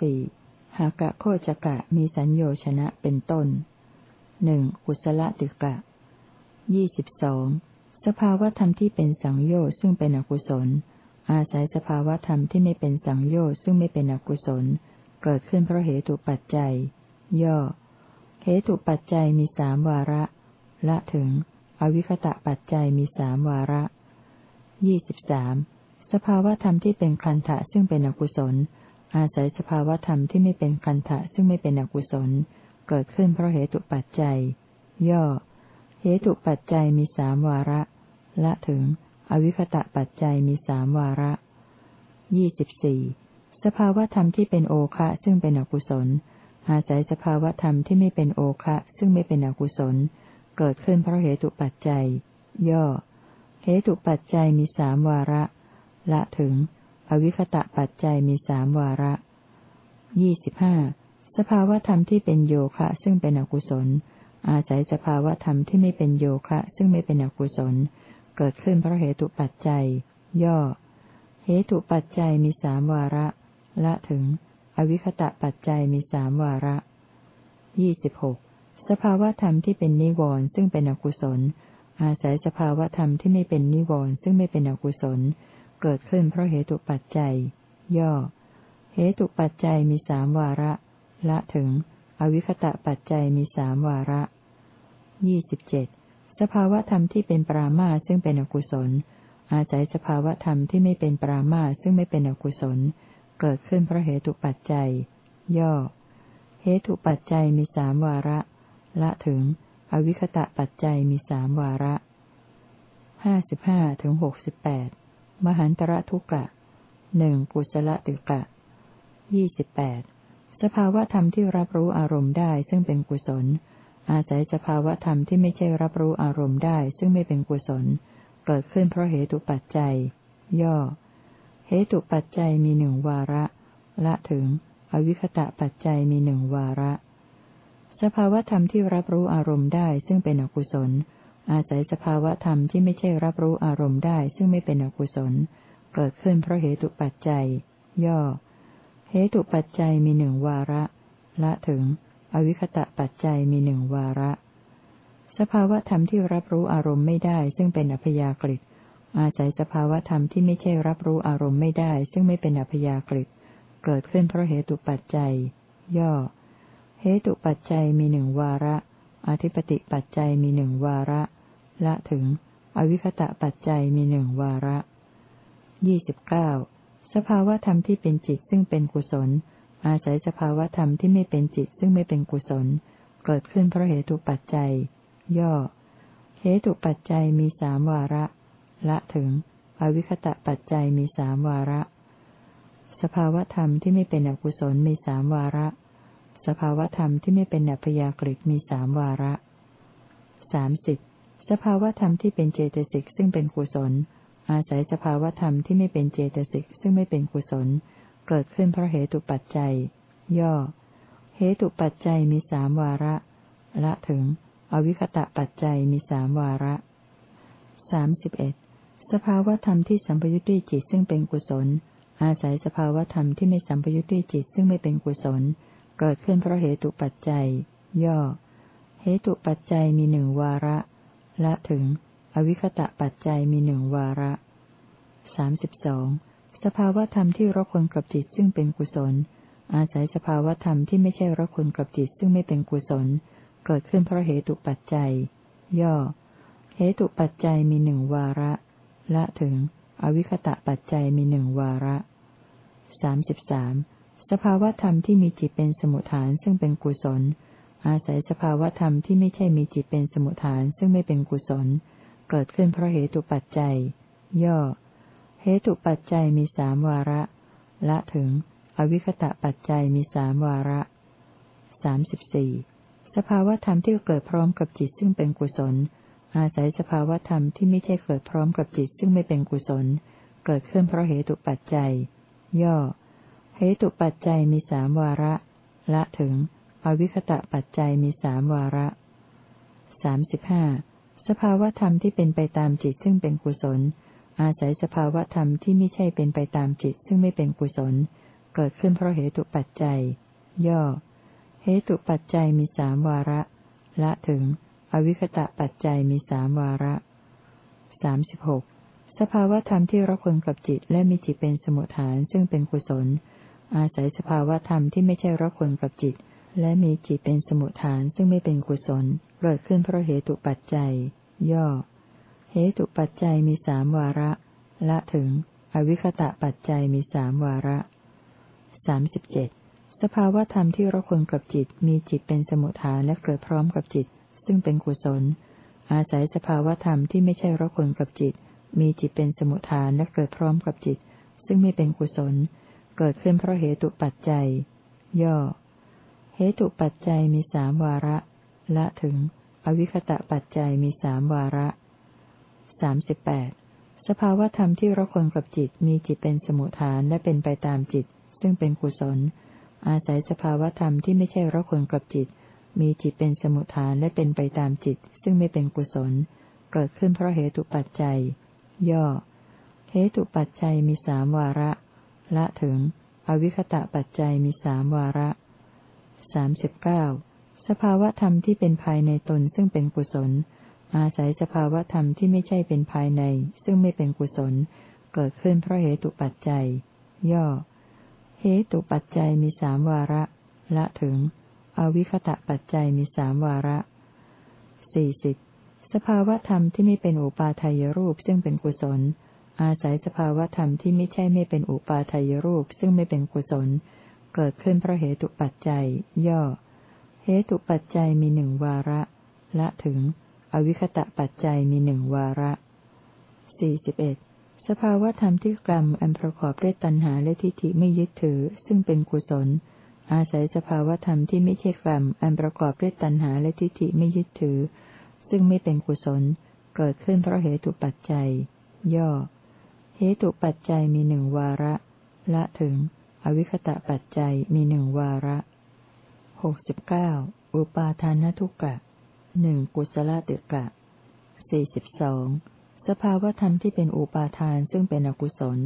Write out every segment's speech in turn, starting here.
สี่หากะโคจกะมีสัญโยชนะเป็นต้นหนึ่งกุศลติกะยี่สิบสองสภาวธรรมที่เป็นสังโยชน์ซึ่งเป็นอกุศล อาศัยสภาวธรรมที่ไม่เป็นสังโยชน์ซึ่งไม่เป็นอกุศล เกิดขึ้นเพราะเหตุปัจจัย ย่อ เหตุปัจจัยมีสามวาระ ละถึง อวิคตะปัจจัยมีสามวาระยี่สิบสามสภาวธรรมที่เป็นคันทะซึ่งเป็นอกุศล อาศัยสภาวธรรมที่ไม่เป็นคันทะซึ่งไม่เป็นอกุศล เกิดขึ้นเพราะเหตุปัจจัย ย่อ เหตุปัจจัยมีสามวาระ ละถึง อวิคตะปัจจัยมีสามวาระยี่สิบสี่สภาวธรรมที่เป็นโอคะซึ่งเป็นอกุศล อาศัยสภาวธรรมที่ไม่เป็นโอคะซึ่งไม่เป็นอกุศล เกิดขึ้นเพราะเหตุปัจจัย ย่อ เหตุปัจจัยมีสามวาระ ละถึง อวิคตะปัจจัยมีสามวาระยี่สิบห้าสภาวธรรมที่เป็นโยคะซึ่งเป็นอกุศล อาศัยสภาวธรรมที่ไม่เป็นโยคะ ซึ่งไม่เป็นอกุศล เกิดขึ้นเพราะเหตุปัจจัย ย่อ เหตุปัจจัยมีสามวาระ ละถึง อวิคตะปัจจัยมีสามวาระยี่สิบหกสภาวธรรมที่เป็นนิวรณ์ซึ่งเป็นอกุศล อาศัยสภาวธรรมที่ไม่เป็นนิวรณ์ซึ่งไม่เป็นอกุศล เกิดขึ้นเพราะเหตุปัจจัย ย่อ เหตุปัจจัยมีสามวาระ ละถึง อวิคตะปัจจัยมีสามวาระยี่สิบเจ็ดสภาวธรรมที่เป็นปรามาซึ่งเป็นอกุศล อาศัยสภาวธรรมที่ไม่เป็นปรามาซึ่งไม่เป็นอกุศล เกิดขึ้นเพราะเหตุปัจจัย ย่อ เหตุปัจจัยมีสามวาระ ละถึง อวิคตะปัจจัยมีสามวาระห้าสิบห้าถึงหกสิบแปด มหันตระทุกะหนึ่งปุสลติกะยี่สิบแปดสภาวธรรมที่รับรู้อารมณ์ได้ซึ่งเป็นกุศล อาศัยสภาวธรรมที่ไม่ใช่รับรู้อารมณ์ได้ซึ่งไม่เป็นกุศล เกิดขึ้นเพราะเหตุปัจจัย ย่อ เหตุปัจจัยมีหนึ่งวาระ ละถึง อวิคตะปัจจัยมีหนึ่งวาระ สภาวธรรมที่รับรู้อารมณ์ได้ซึ่งเป็นอกุศล อาศัยสภาวะธรรมที่ไม่ใช่รับรู้อารมณ์ได้ ซึ่งไม่เป็นอกุศล เกิดขึ้นเพราะเหตุปัจจัย ย่อ เหตุปัจจัยมีหนึ่งวาระ ละถึง อวิคตะปัจจัยมีหนึ่งวาระ สภาวะธรรมที่รับรู้อารมณ์ไม่ได้ ซึ่งเป็นอัพยากฤิอาศัยสภาวะธรรมที่ไม่ใช่รับรู้อารมณ์ไม่ได้ ซึ่งไม่เป็นอัพยากฤิเกิดขึ้นเพราะเหตุปัจจัย ย่อ เหตุปัจจัยมีหนึ่งวาระ อธิปติปัจจัยมีหนึ่งวาระ ละถึง อวิคตะปัจจัยมีหนึ่งวาระยี่สิบเก้าสภาวธรรมที่เป็นจิตซึ่งเป็นกุศล อาศัยสภาวธรรมที่ไม่เป็นจิตซึ่งไม่เป็นกุศล เกิดขึ้นเพราะเหตุปัจจัย ย่อ เหตุปัจจัยมีสามวาระ ละถึง อวิคตะปัจจัยมีสามวาระ สภาวธรรมที่ไม่เป็นอกุศลมีสามวาระ สภาวธรรมที่ไม่เป็นอัพยากฤิมีสามวาระสามสิบ สภาวธรรมที่เป็นเจตสิกซึ่งเป็นกุศล อาศัยสภาวธรรมที่ไม่เป็นเจตสิกซึ่งไม่เป็นกุศล เกิดขึ้นเพราะเหตุปัจจัย ย่อ เหตุปัจจัยมีสามวาระ ละถึง อวิคตะปัจจัยมีสามวาระสามสิบเอ็ดสภาวธรรมที่สัมปยุทธ์ด้วยจิตซึ่งเป็นกุศล อาศัยสภาวธรรมที่ไม่สัมปยุทธ์ด้วยจิตซึ่งไม่เป็นกุศล เกิดขึ้นเพราะเหตุปัจจัย ย่อ เหตุปัจจัยมีหนึ่งวาระ ละถึง อวิคตะปัจจัยมีหนึ่งวาระสามสิบสองสภาวธรรมที่รคนกับจิตซึ่งเป็นกุศล อาศัยสภาวธรรมที่ไม่ใช่รคนกับจิตซึ่งไม่เป็นกุศล เกิดขึ้นเพราะเหตุปัจจัย ย่อ เหตุปัจจัยมีหนึ่งวาระ ละถึง อวิคตะปัจจัยมีหนึ่งวาระสามสิบสามสภาวธรรมที่มีจิตเป็นสมุทฐานซึ่งเป็นกุศล อาศัยสภาวธรรมที่ไม่ใช่มีจิตเป็นสมุทฐานซึ่งไม่เป็นกุศล เกิดขึ้นเพราะเหตุปัจจัย ย่อ เหตุปัจจัยมีสามวาระ ละถึง อวิคตะปัจจัยมีสามวาระสามสิบสี่สภาวธรรมที่เกิดพร้อมกับจิตซึ่งเป็นกุศล อาศัยสภาวธรรมที่ไม่ใช่เกิดพร้อมกับจิตซึ่งไม่เป็นกุศล เกิดขึ้นเพราะเหตุปัจจัย ย่อ เหตุปัจจัยมีสามวาระ ละถึง อวิคตะปัจจัยมีสามวาระสามสิบห้าสภาวธรรมที่เป็นไปตามจิตซึ่งเป็นกุศล อาศัยสภาวธรรมที่ไม่ใช่เป็นไปตามจิตซึ่งไม่เป็นกุศล เกิดขึ้นเพราะเหตุปัจจัย ย่อ เหตุปัจจัยมีสามวาระ ละถึง อวิคตะปัจจัยมีสามวาระสามสิบหกสภาวธรรมที่รักคนกับจิตและมีจิตเป็นสมุทฐานซึ่งเป็นกุศล อาศัยสภาวธรรมที่ไม่ใช่รักคนกับจิต และมีจิตเป็นสมุทฐานซึ่งไม่เป็นกุศลเกิดขึ้นเพราะเหตุปัจจัย ย่อ เหตุปัจจัยมีสามวาระ ละถึง อวิคตะปัจจัยมีสามวาระสามสิบเจ็ดสภาวธรรมที่รักคนกับจิตมีจิตเป็นสมุทฐานและเกิดพร้อมกับจิต ซึ่งเป็นกุศล อาศัยสภาวธรรมที่ไม่ใช่รักคนกับจิต มีจิตเป็นสมุทฐานและเกิดพร้อมกับจิต ซึ่งไม่เป็นกุศล เกิดขึ้นเพราะเหตุปัจจัย ย่อ ตุปัจจัยมีสามวาระ ละถึง อวิคตะปัจจัยมีสามวาระสามสิบแปดสภาวธรรมที่รักคนกับจิตมีจิตเป็นสมุทฐานและเป็นไปตามจิต ซึ่งเป็นกุศล อาศัยสภาวธรรมที่ไม่ใช่รักคนกับจิต มีจิตเป็นสมุทฐานและเป็นไปตามจิต ซึ่งไม่เป็นกุศล เกิดขึ้นเพราะเหตุปัจจัย ย่อเหตุปัจจัยมีสามวาระ ละถึง อวิคตะปัจจัยมีสามวาระ สามสิบเก้าสภาวธรรมที่เป็นภายในตนซึ่งเป็นกุศล อาศัยสภาวธรรมที่ไม่ใช่เป็นภายใน ซึ่งไม่เป็นกุศล เกิดขึ้นเพราะเหตุปัจจัย ย่อ เหตุปัจจัยมีสามวาระ ละถึง อวิคตะปัจจัยมีสามวาระสี่สิบสภาวธรรมที่ไม่เป็นอุปาทายรูปซึ่งเป็นกุศล อาศัยสภาวธรรมที่ไม่ใช่ไม่เป็นอุปาทายรูปซึ่งไม่เป็นกุศล เกิดขึ้นเพราะเหตุปัจจัย ย่อ เหตุปัจจัยมีหนึ่งวาระ ละถึง อวิคตะปัจจัยมีหนึ่งวาระสี่สิบเอ็ดสภาวธรรมที่กรรมอันประกอบด้วยตัณหาและทิฏฐิไม่ยึดถือ ซึ่งเป็นกุศล อาศัยสภาวธรรมที่ไม่ใช่กรรมอันประกอบด้วยตัณหาและทิฏฐิไม่ยึดถือ ซึ่งไม่เป็นกุศล เกิดขึ้นเพราะเหตุปัจจัย ย่อ เหตุปัจจัยมีหนึ่งวาระ ละถึง อวิคตะปัจจัยมีหนึ่งวาระหกสิบเก้าอุปาทานทุกกะหนึ่งกุศลติกะสี่สิบสองสภาวธรรมที่เป็นอุปาทานซึ่งเป็นอกุศล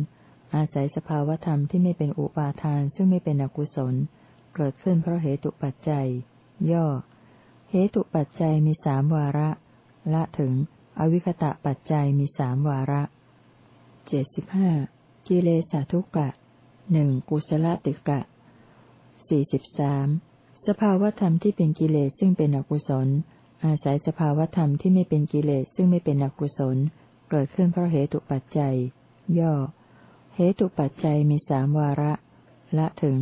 อาศัยสภาวธรรมที่ไม่เป็นอุปาทานซึ่งไม่เป็นอกุศล เกิดขึ้นเพราะเหตุปัจจัย ย่อ เหตุปัจจัยมีสามวาระ ละถึง อวิคตะปัจจัยมีสามวาระเจ็ดสิบห้ากิเลสาทุกะ หนึ่งกุศลติกะสี่สิบสามสภาวธรรมที่เป็นกิเลสซึ่งเป็นอกุศล อาศัยสภาวธรรมที่ไม่เป็นกิเลสซึ่งไม่เป็นอกุศล เกิดขึ้นเพราะเหตุปัจจัย ย่อ เหตุปัจจัยมีสามวาระ ละถึง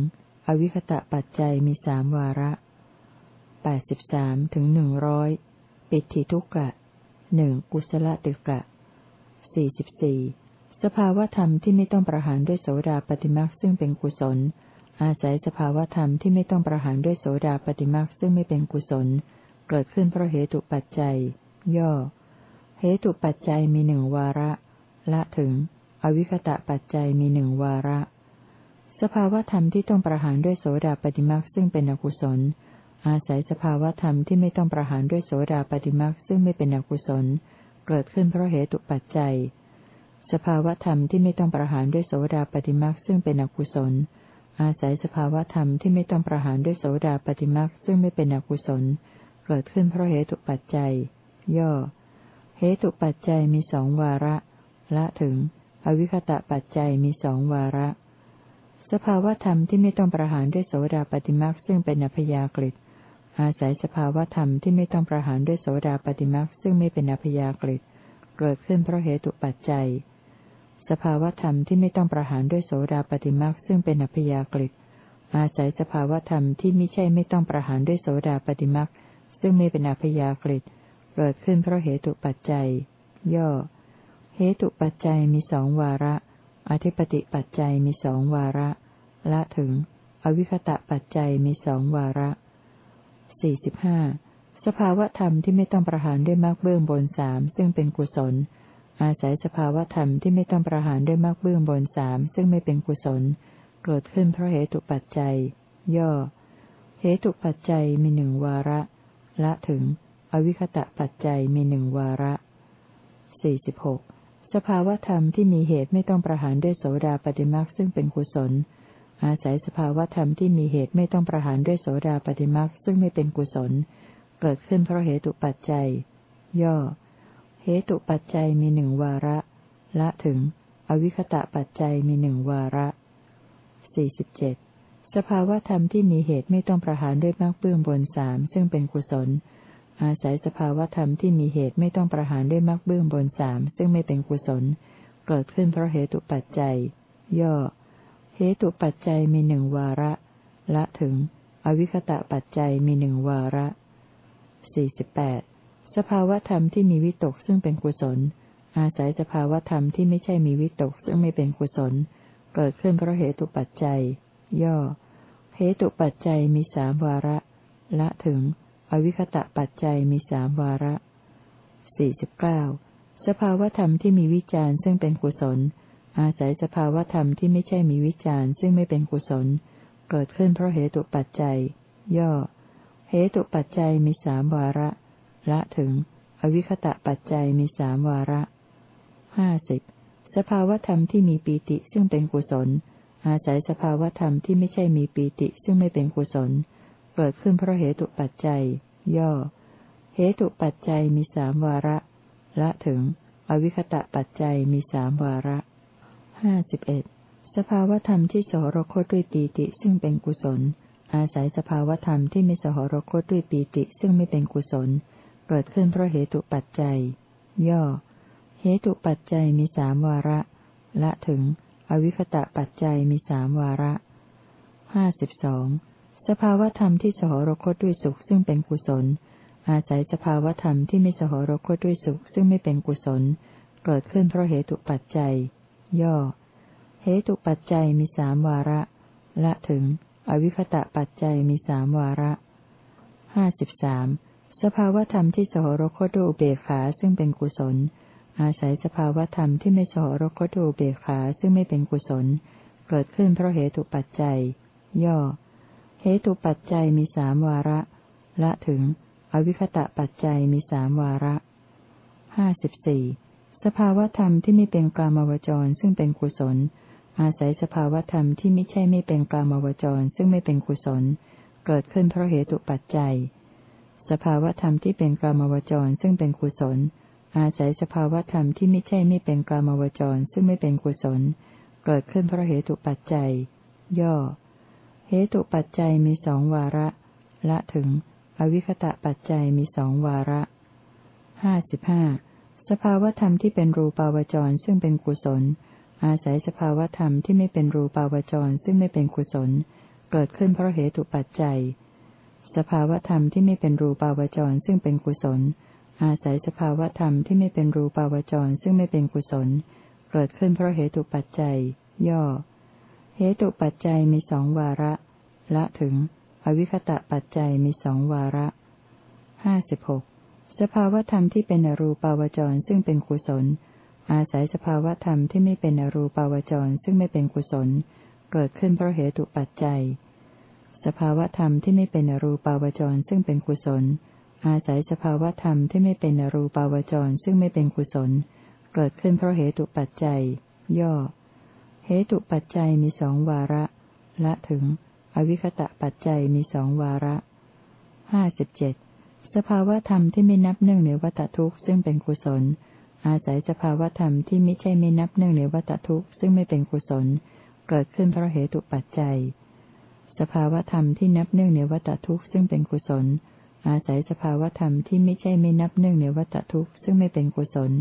อวิคตะปัจจัยมีสามวาระแปดสิบสามถึงหนึ่งร้อยปิติทุกกะหนึ่งกุศลตึกะสี่สิบสี่ สภาวธรรมที่ไม่ต้องประหารด้วยโสดาปฏิมักซึ่งเป็นกุศล อาศัยสภาวธรรมที่ไม่ต้องประหารด้วยโสดาปฏิมักซึ่งไม่เป็นกุศล เกิดขึ้นเพราะเหตุปัจจัย ย่อ เหตุปัจจัยมีหนึ่งวาระ ละถึง อวิคตะปัจจัยมีหนึ่งวาระ สภาวธรรมที่ต้องประหารด้วยโสดาปฏิมักซึ่งเป็นอกุศล อาศัยสภาวธรรมที่ไม่ต้องประหารด้วยโสดาปฏิมักซึ่งไม่เป็นอกุศล เกิดขึ้นเพราะเหตุปัจจัย สภาวธรรมที่ไม่ต้องประหารด้วยโสดาปฏิมักซึ่งเป็นอกุศล อาศัยสภาวธรรมที่ไม่ต้องประหารด้วยโสดาปฏิมักซึ่งไม่เป็นอกุศล เกิดขึ้นเพราะเหตุปัจจัย ย่อ เหตุปัจจัยมีสองวาระ ละถึง อวิคตะปัจจัยมีสองวาระ สภาวธรรมที่ไม่ต้องประหารด้วยโสดาปฏิมักซึ่งเป็นอพยากฤิอาศัยสภาวธรรมที่ไม่ต้องประหารด้วยโสดาปฏิมักซึ่งไม่เป็นอพยากฤิเกิดขึ้นเพราะเหตุปัจจัย สภาวธรรมที่ไม่ต้องประหารด้วยโสดาปฏิมักซึ่งเป็นอพยากฤิอาศัยสภาวธรรมที่ไม่ใช่ไม่ต้องประหารด้วยโสดาปฏิมักซึ่งไม่เป็นอพยากฤิเกิดขึ้นเพราะเหตุปัจจัย ย่อ เหตุปัจจัยมีสองวาระ อธิปติปัจจัยมีสองวาระ ละถึง อวิคตะปัจจัยมีสองวาระสี่สิบห้าสภาวธรรมที่ไม่ต้องประหารด้วยมรรคเบื้องบนสามซึ่งเป็นกุศล อาศัยสภาวธรรมที่ไม่ต้องประหารด้วยมรรคเบื้องบนสามซึ่งไม่เป็นกุศล เกิดขึ้นเพราะเหตุปัจจัย ย่อ เหตุปัจจัยมีหนึ่งวาระ ละถึง อวิคตะปัจจัยมีหนึ่งวาระสี่สิบหกสภาวธรรมที่มีเหตุไม่ต้องประหารด้วยโสดาปฏิมรรคซึ่งเป็นกุศล อาศัยสภาวธรรมที่มีเหตุไม่ต้องประหารด้วยโสดาปฏิมักซึ่งไม่เป็นกุศล เกิดขึ้นเพราะเหตุปัจจัย ย่อ เหตุปัจจัยมีหนึ่งวาระ ละถึง อวิคตะปัจจัยมีหนึ่งวาระสี่สิบเจ็ดสภาวธรรมที่มีเหตุไม่ต้องประหารด้วยมากเบื้องบนสามซึ่งเป็นกุศล อาศัยสภาวธรรมที่มีเหตุไม่ต้องประหารด้วยมากเบื้องบนสามซึ่งไม่เป็นกุศล เกิดขึ้นเพราะเหตุปัจจัย ย่อ เหตุปัจจัยมีหนึ่งวาระ ละถึง อวิคตะปัจจัยมีหนึ่งวาระสี่สิบแปด สภาวธรรมที่มีวิตกซึ่งเป็นกุศล อาศัยสภาวธรรมที่ไม่ใช่มีวิตกซึ่งไม่เป็นกุศล เกิดขึ้นเพราะเหตุปัจจัย ย่อ เหตุปัจจัยมีสามวาระ ละถึง อวิคตะปัจจัยมีสามวาระสี่สิบเก้าสภาวธรรมที่มีวิจารณ์ซึ่งเป็นกุศล อาศัยสภาวธรรมที่ไม่ใช่มีวิจารณ์ซึ่งไม่เป็นกุศล เกิดขึ้นเพราะเหตุปัจจัย ย่อ เหตุปัจจัยมีสามวาระ ละถึง อวิคตะปัจจัยมีสามวาระห้าสิบสภาวธรรมที่มีปีติซึ่งเป็นกุศล อาศัยสภาวธรรมที่ไม่ใช่มีปีติซึ่งไม่เป็นกุศล เกิดขึ้นเพราะเหตุปัจจัย ย่อ เหตุปัจจัยมีสามวาระ ละถึง อวิคตะปัจจัยมีสามวาระห้าสิบเอ็ดสภาวธรรมที่สหรคตด้วยปีติซึ่งเป็นกุศล อาศัยสภาวธรรมที่ไม่สหรคตด้วยปีติซึ่งไม่เป็นกุศล เกิดขึ้นเพราะเหตุปัจจัย ย่อ เหตุปัจจัยมีสามวาระ ละถึง อวิคตะปัจจัยมีสามวาระห้าสิบสองสภาวธรรมที่สหรคตด้วยสุขซึ่งเป็นกุศล อาศัยสภาวธรรมที่ไม่สหรคตด้วยสุขซึ่งไม่เป็นกุศล เกิดขึ้นเพราะเหตุปัจจัย ย่อ เหตุปัจจัยมีสามวาระ ละถึง อวิคตะปัจจัยมีสามวาระห้าสิบสาม สภาวธรรมที่สหรคตด้วยอุเบกขาซึ่งเป็นกุศล อาศัยสภาวธรรมที่ไม่สหรคตด้วยอุเบกขาซึ่งไม่เป็นกุศล เกิดขึ้นเพราะเหตุปัจจัย ย่อ เหตุปัจจัยมีสามวาระ ละถึง อวิคตะปัจจัยมีสามวาระห้าสิบสี่สภาวธรรมที่ไม่เป็นกลามวจรซึ่งเป็นกุศล อาศัยสภาวธรรมที่ไม่ใช่ไม่เป็นกลามวจรซึ่งไม่เป็นกุศล เกิดขึ้นเพราะเหตุปัจจัย สภาวธรรมที่เป็นกลามวจรซึ่งเป็นกุศล อาศัยสภาวธรรมที่ไม่ใช่ไม่เป็นกลามวจรซึ่งไม่เป็นกุศล เกิดขึ้นเพราะเหตุปัจจัย ย่อ เหตุปัจจัยมีสองวาระ ละถึง อวิคตะปัจจัยมีสองวาระห้าสิบห้าสภาวธรรมที่เป็นรูปาวจรซึ่งเป็นกุศล อาศัยสภาวธรรมที่ไม่เป็นรูปาวจรซึ่งไม่เป็นกุศล เกิดขึ้นเพราะเหตุปัจจัย สภาวธรรมที่ไม่เป็นรูปาวจรซึ่งเป็นกุศล อาศัยสภาวธรรมที่ไม่เป็นรูปาวจรซึ่งไม่เป็นกุศล เกิดขึ้นเพราะเหตุปัจจัย ย่อ เหตุปัจจัยมีสองวาระ ละถึง อวิคตะปัจจัยมีสองวาระห้าสิบหกสภาวธรรมที่เป็นอรูปาวจรซึ่งเป็นกุศล อาศัยสภาวธรรมที่ไม่เป็นอรูปาวจรซึ่งไม่เป็นกุศล เกิดขึ้นเพราะเหตุปัจจัย สภาวธรรมที่ไม่เป็นอรูปาวจรซึ่งเป็นกุศล อาศัยสภาวธรรมที่ไม่เป็นอรูปาวจรซึ่งไม่เป็นกุศล เกิดขึ้นเพราะเหตุปัจจัย ย่อ เหตุปัจจัยมีสองวาระ ละถึง อวิคตะปัจจัยมีสองวาระห้าสิบเจ็ดสภาวธรรมที่ไม่นับเนื่องในวัตทุกข์ซึ่งเป็นกุศล อาศัยสภาวธรรมที่ไม่ใช่ไม่นับเนื่องในวัตทุกข์ซึ่งไม่เป็นกุศล เกิดขึ้นเพราะเหตุปัจจัย สภาวธรรมที่นับเนื่องในวัตทุกข์ซึ่งเป็นกุศล อาศัยสภาวธรรมที่ไม่ใช่ไม่นับเนื่องในวัตทุกข์ซึ่งไม่เป็นกุศล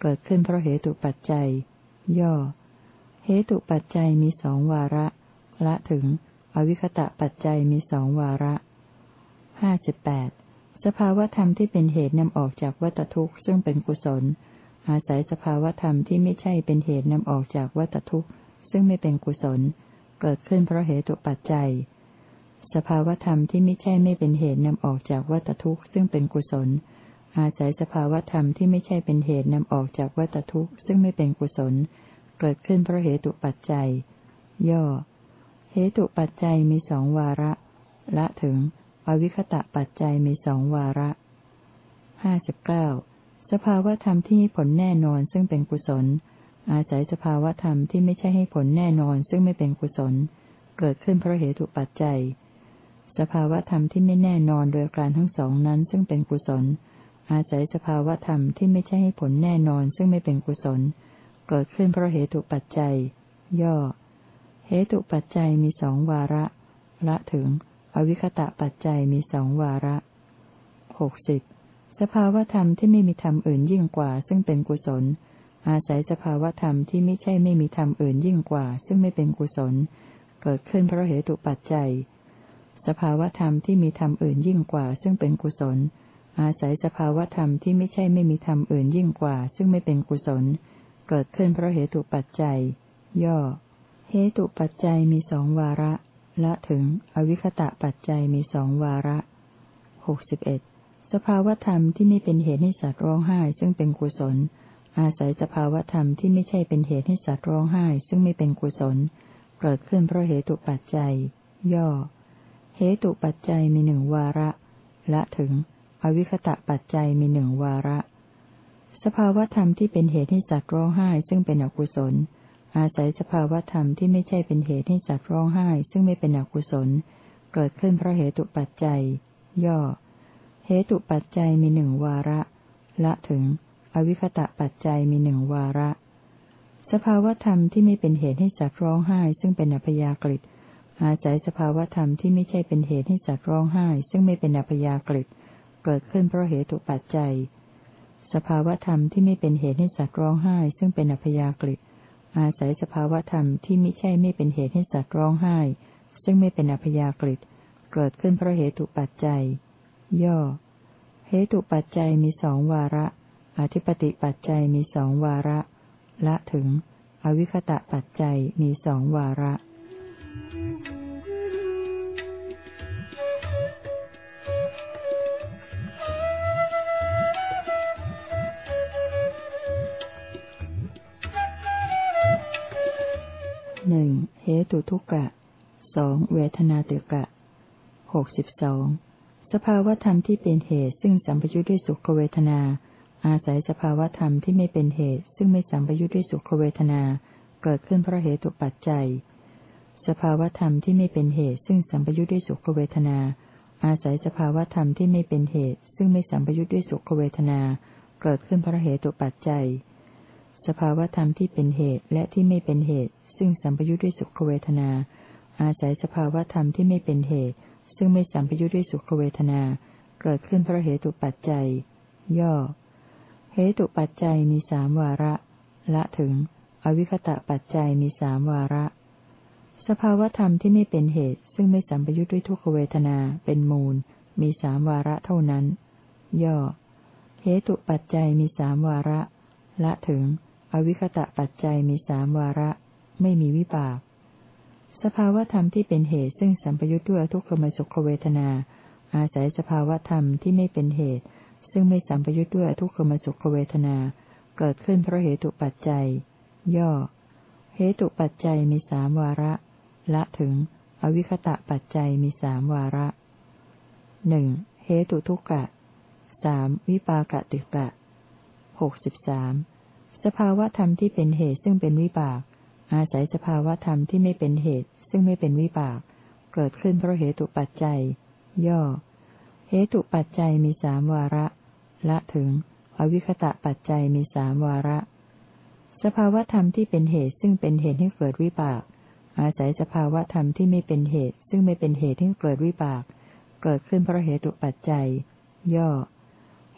เกิดขึ้นเพราะเหตุปัจจัย ย่อ เหตุปัจจัยมีสองวาระ ละถึง อวิคตะปัจจัยมีสองวาระห้าสิบแปดสภาวธรรมที่เป็นเหตุนำออกจากวัตทุกข์ซึ่งเป็นกุศล อาศัยสภาวธรรมที่ไม่ใช่เป็นเหตุนำออกจากวัตทุกข์ซึ่งไม่เป็นกุศล เกิดขึ้นเพราะเหตุปัจจัย สภาวธรรมที่ไม่ใช่ไม่เป็นเหตุนำออกจากวัตทุกข์ซึ่งเป็นกุศล อาศัยสภาวธรรมที่ไม่ใช่เป็นเหตุนำออกจากวัตทุกข์ซึ่งไม่เป็นกุศล เกิดขึ้นเพราะเหตุปัจจัย ย่อ เหตุปัจจัยมีสองวาระ ละถึง อวิคตะปัจจัยมีสองวาระห้าสิบเก้าสภาวธรรมที่ผลแน่นอนซึ่งเป็นกุศล อาศัยสภาวธรรมที่ไม่ใช่ให้ผลแน่นอนซึ่งไม่เป็นกุศล เกิดขึ้นเพราะเหตุปัจจัย สภาวธรรมที่ไม่แน่นอนโดยการทั้งสองนั้นซึ่งเป็นกุศล อาศัยสภาวธรรมที่ไม่ใช่ให้ผลแน่นอนซึ่งไม่เป็นกุศล เกิดขึ้นเพราะเหตุปัจจัย ย่อ เหตุปัจจัยมีสองวาระ ละถึง อวิคตะปัจจัยมีสองวาระหกสิบสภาวธรรมที่ไม่มีธรรมอื่นยิ่งกว่าซึ่งเป็นกุศล อาศัยสภาวธรรมที่ไม่ใช่ไม่มีธรรมอื่นยิ่งกว่า ซึ่งไม่เป็นกุศล เกิดขึ้นเพราะเหตุปัจจัย สภาวธรรมที่มีธรรมอื่นยิ่งกว่า ซึ่งเป็นกุศล อาศัยสภาวธรรมที่ไม่ใช่ไม่มีธรรมอื่นยิ่งกว่า ซึ่งไม่เป็นกุศล เกิดขึ้นเพราะเหตุปัจจัย ย่อ เหตุปัจจัยมีสองวาระ ละถึง อวิคตะปัจจัยมีสองวาระหกสิบเอ็ดสภาวธรรมที่ไม่เป็นเหตุให้สัตว์ร้องไห้ซึ่งเป็นกุศล อาศัยสภาวธรรมที่ไม่ใช่เป็นเหตุให้สัตว์ร้องไห้ ซึ่งไม่เป็นกุศล เกิดขึ้นเพราะเหตุปัจจัย ย่อ เหตุปัจจัยมีหนึ่งวาระ ละถึง อวิคตะปัจจัยมีหนึ่งวาระ สภาวธรรมที่เป็นเหตุให้สัตว์ร้องไห้ ซึ่งเป็นอกุศล อาศัยสภาวธรรมที่ไม่ใช่เป็นเหตุให้สัตว์ร้องไห้ ซึ่งไม่เป็นอกุศล เกิดขึ้นเพราะเหตุปัจจัย ย่อ เหตุปัจจัยมีหนึ่งวาระ ละถึง อวิคตะปัจจัยมีหนึ่งวาระ สภาวธรรมที่ไม่เป็นเหตุให้สัตว์ร้องไห้ ซึ่งเป็นอัพยากฤิอาศัยสภาวธรรมที่ไม่ใช่เป็นเหตุให้สัตว์ร้องไห้ ซึ่งไม่เป็นอัพยากฤิเกิดขึ้นเพราะเหตุปัจจัย สภาวธรรมที่ไม่เป็นเหตุให้สัตว์ร้องไห้ ซึ่งเป็นอัพยากฤิอาศัยสภาวธรรมที่ไม่ใช่ไม่เป็นเหตุให้สัตว์ร้องไห้ ซึ่งไม่เป็นอัพยากฤิเกิดขึ้นเพราะเหตุปัจจัย ย่อ เหตุปัจจัยมีสองวาระ อธิปติปัจจัยมีสองวาระ ละถึง อวิคตะปัจจัยมีสองวาระหนึ่งเหตุทุกกะสองเวทนาตึกะหกสิบสองสภาวธรรมที่เป็นเหตุซึ่งสัมปยุทธ์ด้วยสุขเวทนา อาศัยสภาวธรรมที่ไม่เป็นเหตุ ซึ่งไม่สัมปยุทธ์ด้วยสุขเวทนา เกิดขึ้นเพราะเหตุปัจจัย สภาวธรรมที่ไม่เป็นเหตุ ซึ่งสัมปยุทธ์ด้วยสุขเวทนา อาศัยสภาวธรรมที่ไม่เป็นเหตุ ซึ่งไม่สัมปยุทธ์ด้วยสุขเวทนา เกิดขึ้นเพราะเหตุปัจจัย สภาวธรรมที่เป็นเหตุและที่ไม่เป็นเหตุ ซึ่งสัมปยุทธ์ด้วยสุขเวทนา อาศัยสภาวธรรมที่ไม่เป็นเหตุ ซึ่งไม่สัมปยุทธ์ด้วยสุขเวทนา เกิดขึ้นเพราะเหตุปัจจัย ย่อ เหตุปัจจัยมีสามวาระ ละถึง อวิคตะปัจจัยมีสามวาระ สภาวธรรมที่ไม่เป็นเหตุ ซึ่งไม่สัมปยุทธ์ด้วยทุกขเวทนาเป็นมูล มีสามวาระเท่านั้น ย่อ เหตุปัจจัยมีสามวาระ ละถึง อวิคตะปัจจัยมีสามวาระ ไม่มีวิบาก สภาวธรรมที่เป็นเหตุซึ่งสัมปยุทธ์ด้วยทุกขมสุขเวทนา อาศัยสภาวธรรมที่ไม่เป็นเหตุ ซึ่งไม่สัมปยุทธ์ด้วยทุกขมสุขเวทนา เกิดขึ้นเพราะเหตุปัจจัย ย่อ เหตุปัจจัยมีสามวาระ ละถึง อวิคตะปัจจัยมีสามวาระหนึ่งเหตุทุกกะสามวิปากติกะหกสิบสามสภาวธรรมที่เป็นเหตุซึ่งเป็นวิบาก อาศัยสภาวธรรมที่ไม่เป็นเหตุ ซึ่งไม่เป็นวิบาก เกิดขึ้นเพราะเหตุปัจจัย ย่อ เหตุปัจจัยมีสามวาระ ละถึง อวิคตะปัจจัยมีสามวาระ สภาวธรรมที่เป็นเหตุซึ่งเป็นเหตุให้เกิดวิบาก อาศัยสภาวธรรมที่ไม่เป็นเหตุ ซึ่งไม่เป็นเหตุให้เกิดวิบาก เกิดขึ้นเพราะเหตุปัจจัย ย่อ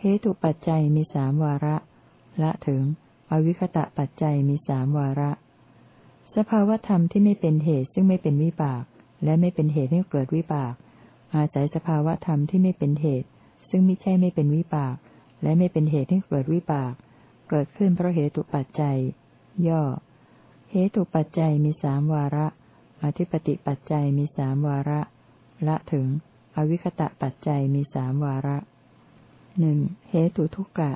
เหตุปัจจัยมีสามวาระ ละถึง อวิคตะปัจจัยมีสามวาระ สภาวธรรมที่ไม่เป็นเหตุซึ่งไม่เป็นวิบาก และไม่เป็นเหตุให้เกิดวิบาก อาศัยสภาวธรรมที่ไม่เป็นเหตุ ซึ่งไม่ใช่ไม่เป็นวิบาก และไม่เป็นเหตุให้เกิดวิบาก เกิดขึ้นเพราะเหตุปัจจัย ย่อ เหตุปัจจัยมีสามวาระ อธิปติปัจจัยมีสามวาระ ละถึง อวิคตะปัจจัยมีสามวาระหนึ่งเหตุทุกกะ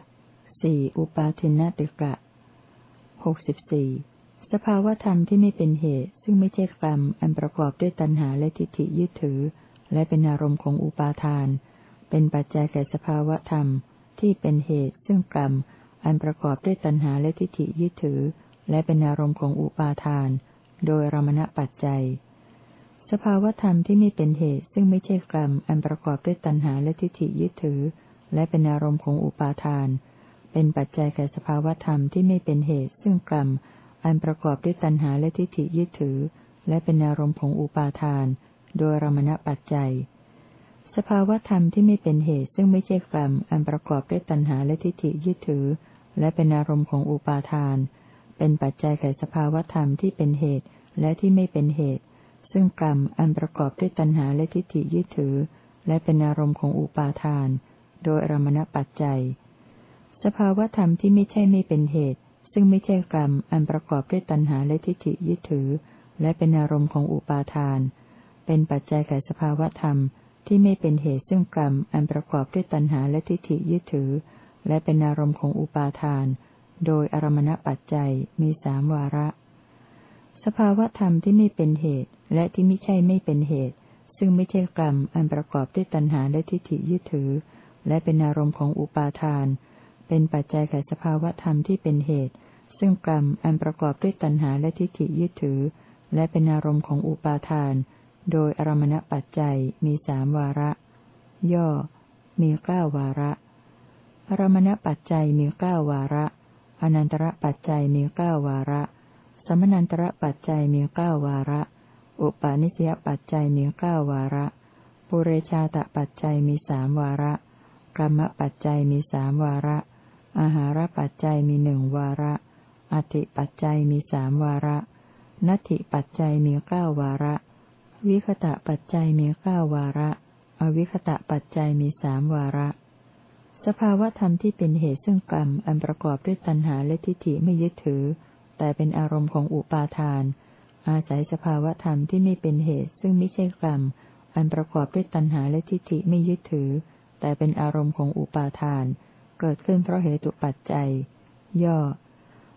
สี่อุปาทินติกะหกสิบสี่สภาวธรรมที่ไม่เป็นเหตุ ซึ่งไม่ใช่กรรมอันประกอบด้วยตัณหาและทิฏฐิยึดถือ และเป็นอารมณ์ของอุปาทาน เป็นปัจจัยแก่สภาวธรรม ที่เป็นเหตุ ซึ่งกรรม อันประกอบด้วยตัณหาและทิฏฐิยึดถือ และเป็นอารมณ์ของอุปาทาน โดยรมณปัจจัย สภาวธรรมที่ไม่เป็นเหตุ ซึ่งไม่ใช่กรรม อันประกอบด้วยตัณหาและทิฏฐิยึดถือ และเป็นอารมณ์ของอุปาทาน เป็นปัจจัยแก่สภาวธรรมที่ไม่เป็นเหตุ ซึ่งกรรม อันประกอบด้วยตัณหาและทิฏฐิยึดถือ และเป็นอารมณ์ของอุปาทาน โดยรมณปัจจัย สภาวธรรมที่ไม่เป็นเหตุซึ่งไม่ใช่กรรมอันประกอบด้วยตัณหาและทิฏฐิยึดถือ และเป็นอารมณ์ของอุปาทาน เป็นปัจจัยแก่สภาวธรรมที่เป็นเหตุและที่ไม่เป็นเหตุ ซึ่งกรรมอันประกอบด้วยตัณหาและทิฏฐิยึดถือ และเป็นอารมณ์ของอุปาทาน โดยอรมณปัจจัย สภาวธรรมที่ไม่ใช่ไม่เป็นเหตุ ซึ่งไม่ใช่กรรมอันประกอบด้วยตัณหาและทิฏฐิยึดถือ และเป็นอารมณ์ของอุปาทาน เป็นปัจจัยแก่สภาวธรรม ที่ไม่เป็นเหตุซึ่งกรรมอันประกอบด้วยตัณหาและทิฏฐิยึดถือ และเป็นอารมณ์ของอุปาทาน โดยอรมณปัจจัยมีสามวาระ สภาวธรรมที่ไม่เป็นเหตุ และที่ไม่ใช่ไม่เป็นเหตุ ซึ่งไม่ใช่กรรมอันประกอบด้วยตัณหาและทิฏฐิยึดถือ และเป็นอารมณ์ของอุปาทาน เป็นปัจจัยแก่สภาวธรรมที่เป็นเหตุ ซึ่งกรรมอันประกอบด้วยตัณหาและทิฏฐิยึดถือ และเป็นอารมณ์ของอุปาทาน โดยอารมณปัจจัยมีสามวาระ ย่อ มีเก้าวาระอารมณปัจจัยมีเก้าวาระ อนันตระปัจจัยมีเก้าวาระ สมนันตระปัจจัยมีเก้าวาระ อุปาณิสยปัจจัยมีเก้าวาระ ปุเรชาตปัจจัยมีสามวาระกรรมปัจจัยมีสามวาระ อาหารปัจจัยมีหนึ่งวาระ อธิปัจจัยมีสามวาระ นัตถิปัจจัยมีเก้าวาระ วิคตะปัจจัยมีเก้าวาระ อวิคตะปัจจัยมีสามวาระ สภาวธรรมที่เป็นเหตุซึ่งกรรมอันประกอบด้วยตัณหาและทิฏฐิไม่ยึดถือ แต่เป็นอารมณ์ของอุปาทาน อาศัยสภาวธรรมที่ไม่เป็นเหตุซึ่งไม่ใช่กรรม อันประกอบด้วยตัณหาและทิฏฐิไม่ยึดถือ แต่เป็นอารมณ์ของอุปาทาน เกิดขึ้นเพราะเหตุปัจจัย ย่อ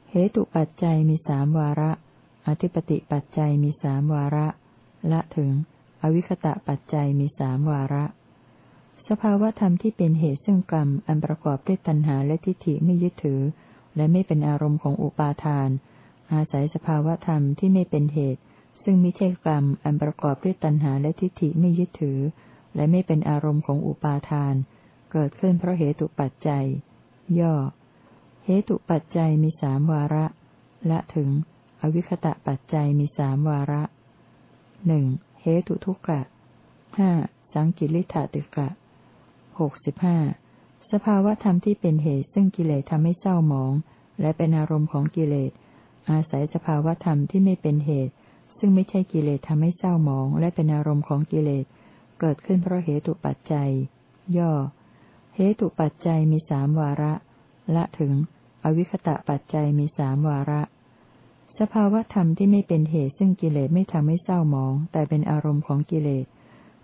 เหตุปัจจัยมีสามวาระ อธิปติปัจจัยมีสามวาระ ละถึง อวิคตะปัจจัยมีสามวาระ สภาวธรรมที่เป็นเหตุซึ่งกรรมอันประกอบด้วยตัณหาและทิฏฐิไม่ยึดถือ และไม่เป็นอารมณ์ของอุปาทาน อาศัยสภาวธรรมที่ไม่เป็นเหตุ ซึ่งมิใช่กรรมอันประกอบด้วยตัณหาและทิฏฐิไม่ยึดถือ และไม่เป็นอารมณ์ของอุปาทาน เกิดขึ้นเพราะเหตุปัจจัย ย่อ เหตุปัจจัยมีสามวาระ ละถึง อวิคตะปัจจัยมีสามวาระ หนึ่งเหตุทุกกะห้าสังกิริธาติกะหกสิบห้าสภาวธรรมที่เป็นเหตุซึ่งกิเลสทำให้เศร้าหมอง และเป็นอารมณ์ของกิเลส อาศัยสภาวธรรมที่ไม่เป็นเหตุ ซึ่งไม่ใช่กิเลสทำให้เศร้าหมอง และเป็นอารมณ์ของกิเลส เกิดขึ้นเพราะเหตุปัจจัย ย่อ เหตุปัจจัยมีสามวาระ ละถึง อวิคตะปัจจัยมีสามวาระ สภาวธรรมที่ไม่เป็นเหตุซึ่งกิเลสไม่ทำให้เศร้าหมอง แต่เป็นอารมณ์ของกิเลส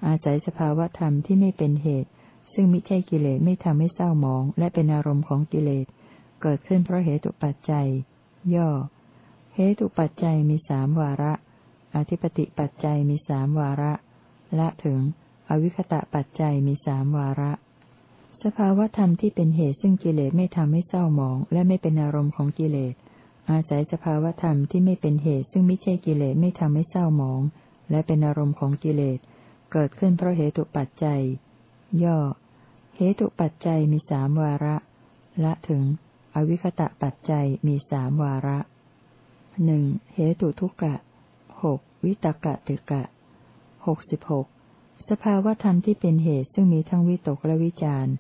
อาศัยสภาวธรรมที่ไม่เป็นเหตุ ซึ่งมิใช่กิเลสไม่ทำให้เศร้าหมอง และเป็นอารมณ์ของกิเลส เกิดขึ้นเพราะเหตุปัจจัย ย่อ เหตุปัจจัยมีสามวาระ อธิปติปัจจัยมีสามวาระ และถึง อวิคตะปัจจัยมีสามวาระ สภาวธรรมที่เป็นเหตุซึ่งกิเลสไม่ทำให้เศร้าหมอง และไม่เป็นอารมณ์ของกิเลส อาศัยสภาวธรรมที่ไม่เป็นเหตุซึ่งไม่ใช่กิเลสไม่ทำให้เศร้าหมอง และเป็นอารมณ์ของกิเลส เกิดขึ้นเพราะเหตุปัจจัย ย่อ เหตุปัจจัยมีสามวาระ ละถึง อวิคตะปัจจัยมีสามวาระหนึ่งเหตุทุกกะหกวิตกะติกะหกสิบหกสภาวธรรมที่เป็นเหตุซึ่งมีทั้งวิตกและวิจาร์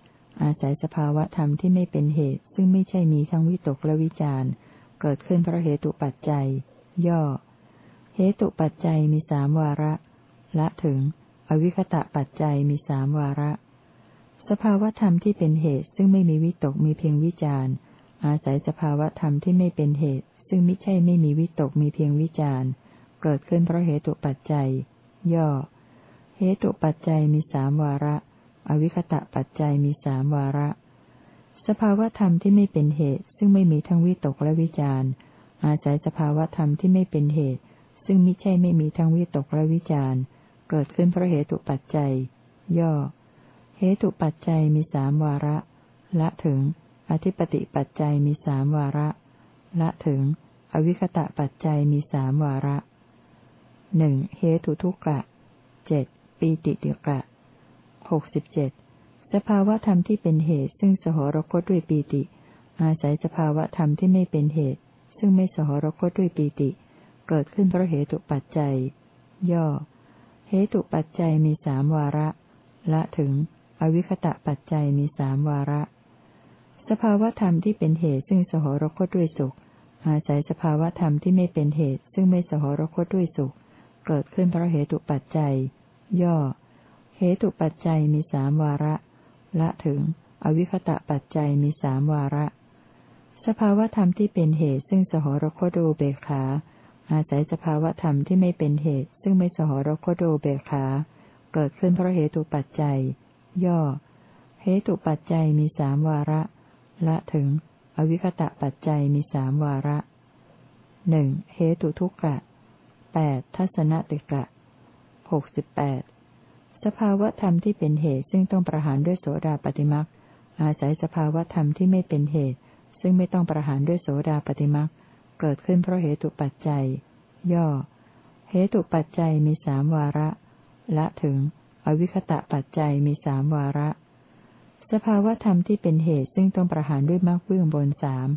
อาศัยสภาวธรรมที่ไม่เป็นเหตุ ซึ่งไม่ใช่มีทั้งวิตกและวิจาร์ เกิดขึ้นเพราะเหตุปัจจัย ย่อ เหตุปัจจัยมีสามวาระ ละถึง อวิคตะปัจจัยมีสามวาระ สภาวธรรมที่เป็นเหตุซึ่งไม่มีวิตกมีเพียงวิจารอาศัยสภาวธรรมที่ไม่เป็นเหตุ ซึ่งมิใช่ไม่มีวิตกมีเพียงวิจารเกิดขึ้นเพราะเหตุปัจจัย ย่อ เหตุปัจจัยมีสามวาระ อวิคตะปัจจัยมีสามวาระ สภาวธรรมที่ไม่เป็นเหตุ ซึ่งไม่มีทั้งวิตกและวิจารอาศัยสภาวธรรมที่ไม่เป็นเหตุ ซึ่งมิใช่ไม่มีทั้งวิตกและวิจารเกิดขึ้นเพราะเหตุปัจจัย ย่อ เหตุปัจจัยมีสามวาระ ละถึง อธิปติปัจจัยมีสามวาระ ละถึง อวิคตะปัจจัยมีสามวาระหนึ่งเหตุทุกกะเจ็ดปีติติกะหกสิบเจ็ด สภาวธรรมที่เป็นเหตุ ซึ่งสหรคตด้วยปีติ อาศัยสภาวธรรมที่ไม่เป็นเหตุ ซึ่งไม่สหรคตด้วยปีติ เกิดขึ้นเพราะเหตุปัจจัย ย่อ เหตุปัจจัยมีสามวาระ ละถึง อวิคตะปัจจัยมีสามวาระ สภาวธรรมที่เป็นเหตุซึ่งสหรคตด้วยสุข อาศัยสภาวธรรมที่ไม่เป็นเหตุ ซึ่งไม่สหรคตด้วยสุข เกิดขึ้นเพราะเหตุปัจจัย ย่อ เหตุปัจจัยมีสามวาระ ละถึง อวิคตะปัจจัยมีสามวาระ สภาวธรรมที่เป็นเหตุซึ่งสหรคตโดเบขา อาศัยสภาวธรรมที่ไม่เป็นเหตุ ซึ่งไม่สหรคตโดเบขา เกิดขึ้นเพราะเหตุปัจจัย ย่อ เหตุปัจจัยมีสามวาระ ละถึง อวิคตะปัจจัยมีสามวาระหนึ่งเหตุทุกกะแปดทัศนติกะหกสิบแปด สภาวธรรมที่เป็นเหตุซึ่งต้องประหารด้วยโสดาปฏิมักอาศัยสภาวธรรมที่ไม่เป็นเหตุ ซึ่งไม่ต้องประหารด้วยโสดาปฏิมักเกิดขึ้นเพราะเหตุปัจจัย ย่อ เหตุปัจจัยมีสามวาระ ละถึง อวิคตะปัจจัยมีสามวาระ สภาวธรรมที่เป็นเหตุซึ่งต้องประหารด้วยมรรคเบื้องบนสาม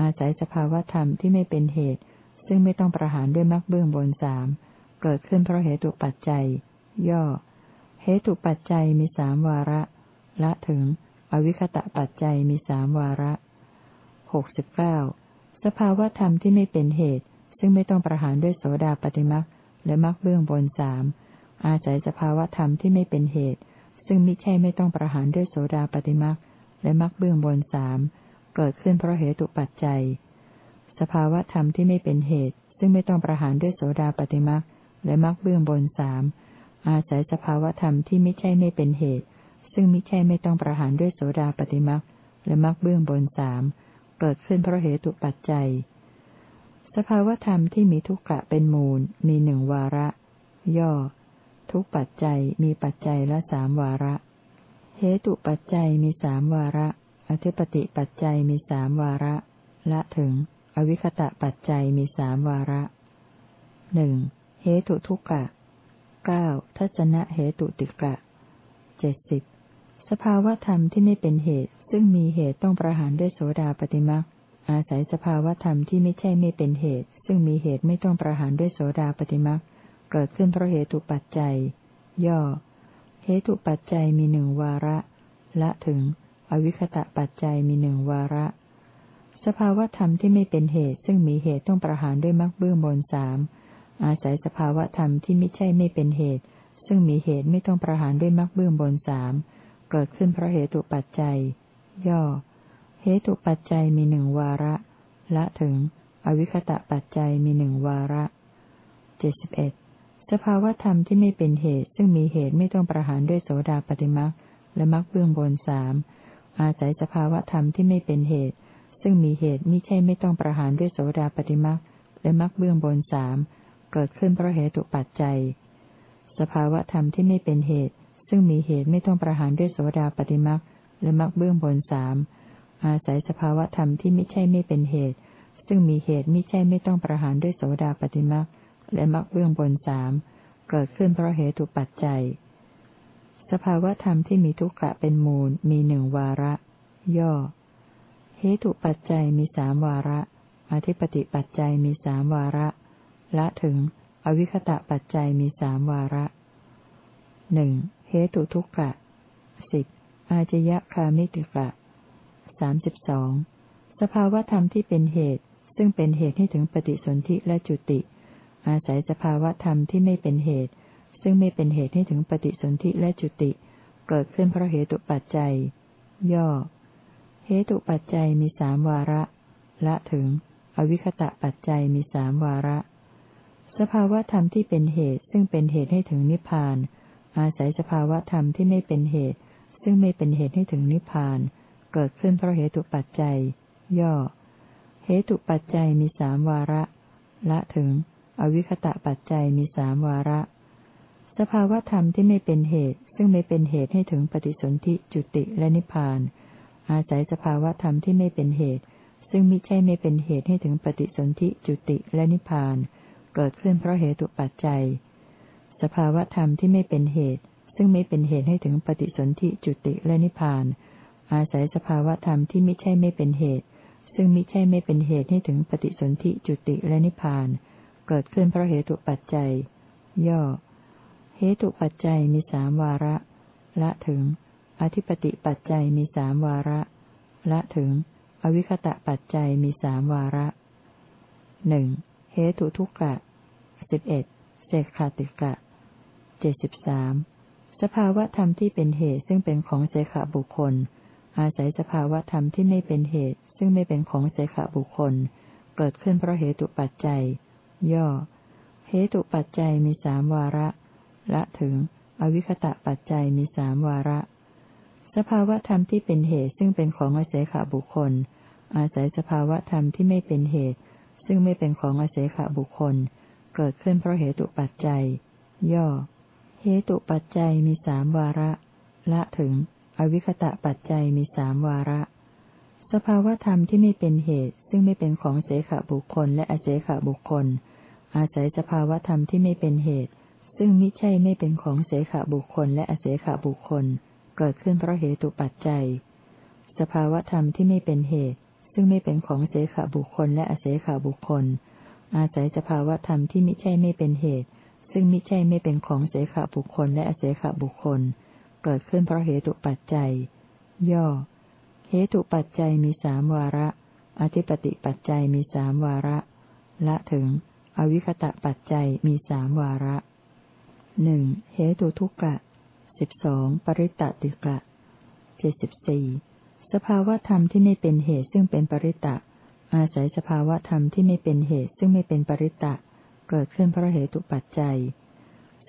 อาศัยสภาวธรรมที่ไม่เป็นเหตุ ซึ่งไม่ต้องประหารด้วยมรรคเบื้องบนสามเกิดขึ้นเพราะเหตุปัจจัย ย่อ เหตุปัจจัยมีสามวาระ ละถึง อวิคตะปัจจัยมีสามวาระหกสิบเก้าสภาวธรรมที่ไม่เป็นเหตุ ซึ่งไม่ต้องประหารด้วยโสดาปฏิมักและมักเบื้องบนสามอาศัยสภาวธรรมที่ไม่เป็นเหตุ ซึ่งมิใช่ไม่ต้องประหารด้วยโสดาปฏิมักและมักเบื้องบนสามเกิดขึ้นเพราะเหตุปัจจัย สภาวธรรมที่ไม่เป็นเหตุ ซึ่งไม่ต้องประหารด้วยโสดาปฏิมักและมักเบื้องบนสาม อาศัยสภาวธรรมที่ไม่ใช่ไม่เป็นเหตุ ซึ่งไม่ใช่ไม่ต้องประหารด้วยโสดาปฏิมักและมักเบื้องบนสามเกิดขึ้นเพราะเหตุปัจจัย สภาวธรรมที่มีทุกกะเป็นมูล มีหนึ่งวาระ ย่อ ทุกปัจจัยมีปัจจัยละสามวาระ เหตุปัจจัยมีสามวาระ อธิปติปัจจัยมีสามวาระ ละถึง อวิคตะปัจจัยมีสามวาระหนึ่งเหตุทุกกะ เก้าทัศนะเหตุติกะเจ็ดสิบสภาวธรรมที่ไม่เป็นเหตุ ซึ่งมีเหตุต้องประหารด้วยโสดาปฏิมักอาศัยสภาวธรรมที่ไม่ใช่ไม่เป็นเหตุ ซึ่งมีเหตุไม่ต้องประหารด้วยโสดาปฏิมักเกิดขึ้นเพราะเหตุปัจจัย ย่อ เหตุปัจจัยมีหนึ่งวาระ ละถึง อวิคตะปัจจัยมีหนึ่งวาระ สภาวธรรมที่ไม่เป็นเหตุ ซึ่งมีเหตุต้องประหารด้วยมรรคเบื้องบนสาม อาศัยสภาวะธรรมที่ไม่ใช่ไม่เป็นเหตุ ซึ่งมีเหตุไม่ต้องประหารด้วยมรรคเบื้องบนสามเกิดขึ้นเพราะเหตุปัจจัย ย่อ เหตุปัจจัยมีหนึ่งวาระ ละถึง อวิคตะปัจจัยมีหนึ่งวาระเจ็ดสิบเอ็ดสภาวธรรมที่ไม่เป็นเหตุ ซึ่งมีเหตุไม่ต้องประหารด้วยโสดาปฏิมักและมักเบื้องบนสามอาศัยสภาวธรรมที่ไม่เป็นเหตุ ซึ่งมีเหตุมิใช่ไม่ต้องประหารด้วยโสดาปฏิมักและมักเบื้องบนสาม เกิดขึ้นเพราะเหตุปัจจัย สภาวะธรรมที่ไม่เป็นเหตุ ซึ่งมีเหตุไม่ต้องประหารด้วยโสดาปฏิมักและมักเบื้องบนสามอาศัยสภาวะธรรมที่ไม่ใช่ไม่เป็นเหตุ ซึ่งมีเหตุไม่ใช่ไม่ต้องประหารด้วยโสดาปฏิมักและมักเบื้องบนสามเกิดขึ้นเพราะเหตุปัจจัย สภาวะธรรมที่มีทุกขะเป็นมูล มีหนึ่งวาระ ย่อ เหตุปัจจัยมีสามวาระ อธิปติปัจจัยมีสามวาระ ละถึง อวิคตะปัจจัยมีสามวาระหนึ่งเหตุทุกกะสิบอาจยะคามิติกะสามสิบสองสภาวธรรมที่เป็นเหตุ ซึ่งเป็นเหตุให้ถึงปฏิสนธิและจุติ อาศัยสภาวธรรมที่ไม่เป็นเหตุ ซึ่งไม่เป็นเหตุให้ถึงปฏิสนธิและจุติ เกิดขึ้นเพราะเหตุปัจจัย ย่อ เหตุปัจจัยมีสามวาระ ละถึง อวิคตะปัจจัยมีสามวาระ สภาวธรรมที่เป็นเหตุซึ่งเป็นเหตุให้ถึงนิพพาน อาศัยสภาวธรรมที่ไม่เป็นเหตุ ซึ่งไม่เป็นเหตุให้ถึงนิพพาน เกิดขึ้นเพราะเหตุปัจจัย ย่อ เหตุปัจจัยมีสามวาระ ละถึง อวิคตะปัจจัยมีสามวาระ สภาวธรรมที่ไม่เป็นเหตุ ซึ่งไม่เป็นเหตุให้ถึงปฏิสนธิจุติและนิพพาน อาศัยสภาวธรรมที่ไม่เป็นเหตุ ซึ่งมิใช่ไม่เป็นเหตุให้ถึงปฏิสนธิจุติและนิพพาน เกิดขึ้นเพราะเหตุปัจจัย สภาวธรรมที่ไม่เป็นเหตุ ซึ่งไม่เป็นเหตุให้ถึงปฏิสนธิจุติและนิพพาน อาศัยสภาวธรรมที่ไม่ใช่ไม่เป็นเหตุ ซึ่งไมิใช่ไม่เป็นเหตุให้ถึงปฏิสนธิจุติและนิพพาน เกิดขึ้นเพราะเหตุปัจจัย ย่อ เหตุปัจจัยมีสามวาระ ละถึง อธิปติปัจจัยมีสามวาระ ละถึง อวิคตะปัจจัยมีสามวาระหนึ่ง เหตุทุกกะสิบเอ็ดเศษขาติกะเจ็ดสิบสามสภาวธรรมที่เป็นเหตุซึ่งเป็นของเสขบุคคล อาศัยสภาวธรรมที่ไม่เป็นเหตุ ซึ่งไม่เป็นของเสขบุคคล เกิดขึ้นเพราะเหตุปัจจัย ย่อ เหตุปัจจัยมีสามวาระ ละถึง อวิคตะปัจจัยมีสามวาระ สภาวธรรมที่เป็นเหตุซึ่งเป็นของอาศัยขบุคคล อาศัยสภาวธรรมที่ไม่เป็นเหตุ ซึ่งไม่เป็นของอาศัยขบุคคล เกิดขึ้นเพราะเหตุปัจจัย ย่อ เหตุปัจจัยมีสามวาระ ละถึง อวิคตะปัจจัยมีสามวาระ สภาวธรรมที่ไม่เป็นเหตุ ซึ่งไม่เป็นของเสขบุคคลและอเสขบุคคล อาศัยสภาวธรรมที่ไม่เป็นเหตุ ซึ่งมิใช่ไม่เป็นของเสขบุคคลและอเสขบุคคล เกิดขึ้นเพราะเหตุปัจจัย สภาวธรรมที่ไม่เป็นเหตุ ซึ่งไม่เป็นของเสขบุคคลและอเสขบุคคล อาศัยสภาวธรรมที่มิใช่ไม่เป็นเหตุ ซึ่งมิใช่ไม่เป็นของเสขบุคคลและอเสขบุคคล เกิดขึ้นเพราะเหตุปัจจัย ย่อ เหตุปัจจัยมีสามวาระ อธิปติปัจจัยมีสามวาระ ละถึง อวิคตะปัจจัยมีสามวาระหนึ่งเหตุทุกกะสิบสองปริตติกะเจ็ดสิบสี่ สภาวธรรมที่ไม่เป็นเหตุซึ่งเป็นปริตะ อาศัยสภาวธรรมที่ไม่เป็นเหตุซึ่งไม่เป็นปริตะ เกิดขึ้นเพราะเหตุปัจจัย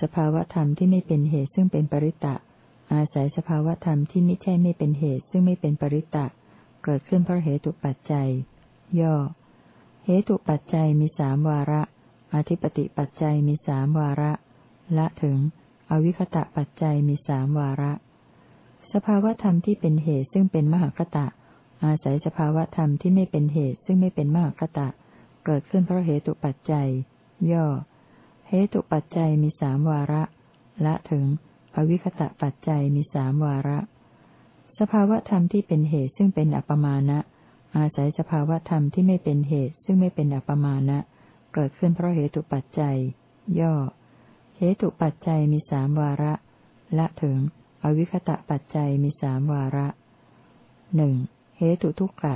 สภาวธรรมที่ไม่เป็นเหตุซึ่งเป็นปริตะ อาศัยสภาวธรรมที่ไม่ใช่ไม่เป็นเหตุซึ่งไม่เป็นปริตะ เกิดขึ้นเพราะเหตุปัจจัย ย่อ เหตุปัจจัยมีสามวาระ อธิปติปัจจัยมีสามวาระ ละถึง อวิคตะปัจจัยมีสามวาระ สภาวธรรมที่เป็นเหตุซึ่งเป็นมหคตะ อาศัยสภาวธรรมที่ไม่เป็นเหตุซึ่งไม่เป็นมหคตะ เกิดขึ้นเพราะเหตุปัจจัย ย่อ เหตุปัจจัยมีสามวาระ ละถึง อวิคตะปัจจัยมีสามวาระ สภาวธรรมที่เป็นเหตุซึ่งเป็นอัปมาณะอาศัยสภาวธรรมที่ไม่เป็นเหตุซึ่งไม่เป็นอัปมาณะ เกิดขึ้นเพราะเหตุปัจจัย ย่อ เหตุปัจจัยมีสามวาระ ละถึง อวิคตะปัจจัยมีสามวาระหนึ่งเหตุทุกกะ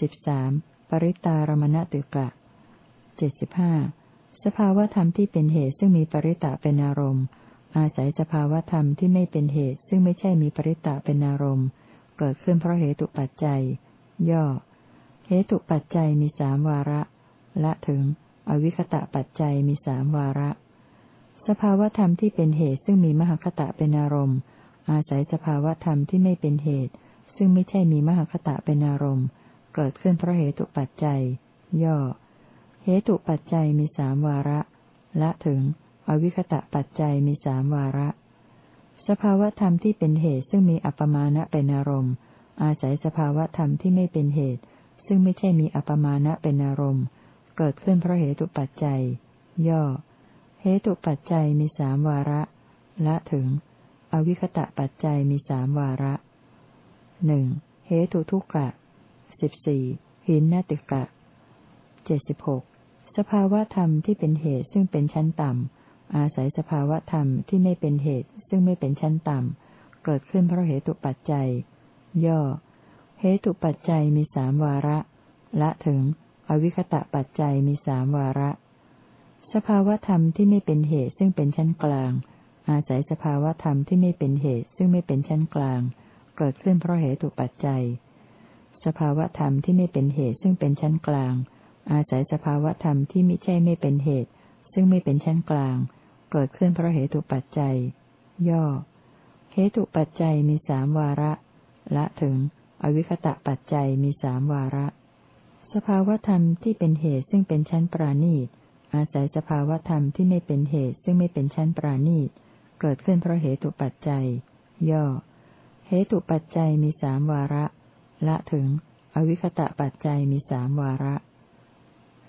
สิบสามปริตารมณตุกะเจ็ดสิบห้าสภาวธรรมที่เป็นเหตุซึ่งมีปริตะเป็นอารมณ์ อาศัยสภาวธรรมที่ไม่เป็นเหตุซึ่งไม่ใช่มีปริตะเป็นอารมณ์ เกิดขึ้นเพราะเหตุปัจจัย ย่อ เหตุปัจจัยมีสามวาระ และถึง อวิคตะปัจจัยมีสามวาระ สภาวธรรมที่เป็นเหตุซึ่งมีมหคตะเป็นอารมณ์ อาศัยสภาวธรรมที่ไม่เป็นเหตุ ซึ่งไม่ใช่มีมหคตะเป็นอารมณ์ เกิดขึ้นเพราะเหตุปัจจัย ย่อ เหตุปัจจัยมีสามวาระ ละถึง อวิคตะปัจจัยมีสามวาระ สภาวธรรมที่เป็นเหตุซึ่งมีอัปมาณะเป็นอารมณ์ อาศัยสภาวธรรมที่ไม่เป็นเหตุ ซึ่งไม่ใช่มีอัปมาณะเป็นอารมณ์ เกิดขึ้นเพราะเหตุปัจจัย ย่อ เหตุปัจจัยมีสามวาระ ละถึง อวิคตะปัจจัยมีสามวาระหนึ่งเหตุทุกกะสิบสี่หินนติกะเจ็ดสิบหกสภาวะธรรมที่เป็นเหตุซึ่งเป็นชั้นต่ำ อาศัยสภาวะธรรมที่ไม่เป็นเหตุซึ่งไม่เป็นชั้นต่ำ เกิดขึ้นเพราะเหตุปัจจัย ย่อ เหตุปัจจัยมีสามวาระ ละถึง อวิคตะปัจจัยมีสามวาระ สภาวะธรรมที่ไม่เป็นเหตุซึ่งเป็นชั้นกลาง อาศัยสภาวธรรมที่ไม่เป็นเหตุซึ่งไม่เป็นชั้นกลาง เกิดขึ้นเพราะเหตุปัจจัย สภาวธรรมที่ไม่เป็นเหตุซึ่งเป็นชั้นกลาง อาศัยสภาวธรรมที่ไม่ใช่ไม่เป็นเหตุ ซึ่งไม่เป็นชั้นกลาง เกิดขึ้นเพราะเหตุปัจจัย ย่อเหตุปัจจัยมีสามวาระ ละถึง อวิคตะปัจจัยมีสามวาระ สภาวธรรมที่เป็นเหตุซึ่งเป็นชั้นปราณีตอาศัยสภาวธรรมที่ไม่เป็นเหตุซึ่งไม่เป็นชั้นปราณีต เกิดขึ้นเพราะเหตุปัจจัย ย่อ เหตุปัจจัยมีสามวาระ ละถึง อวิคตะปัจจัยมีสามวาระ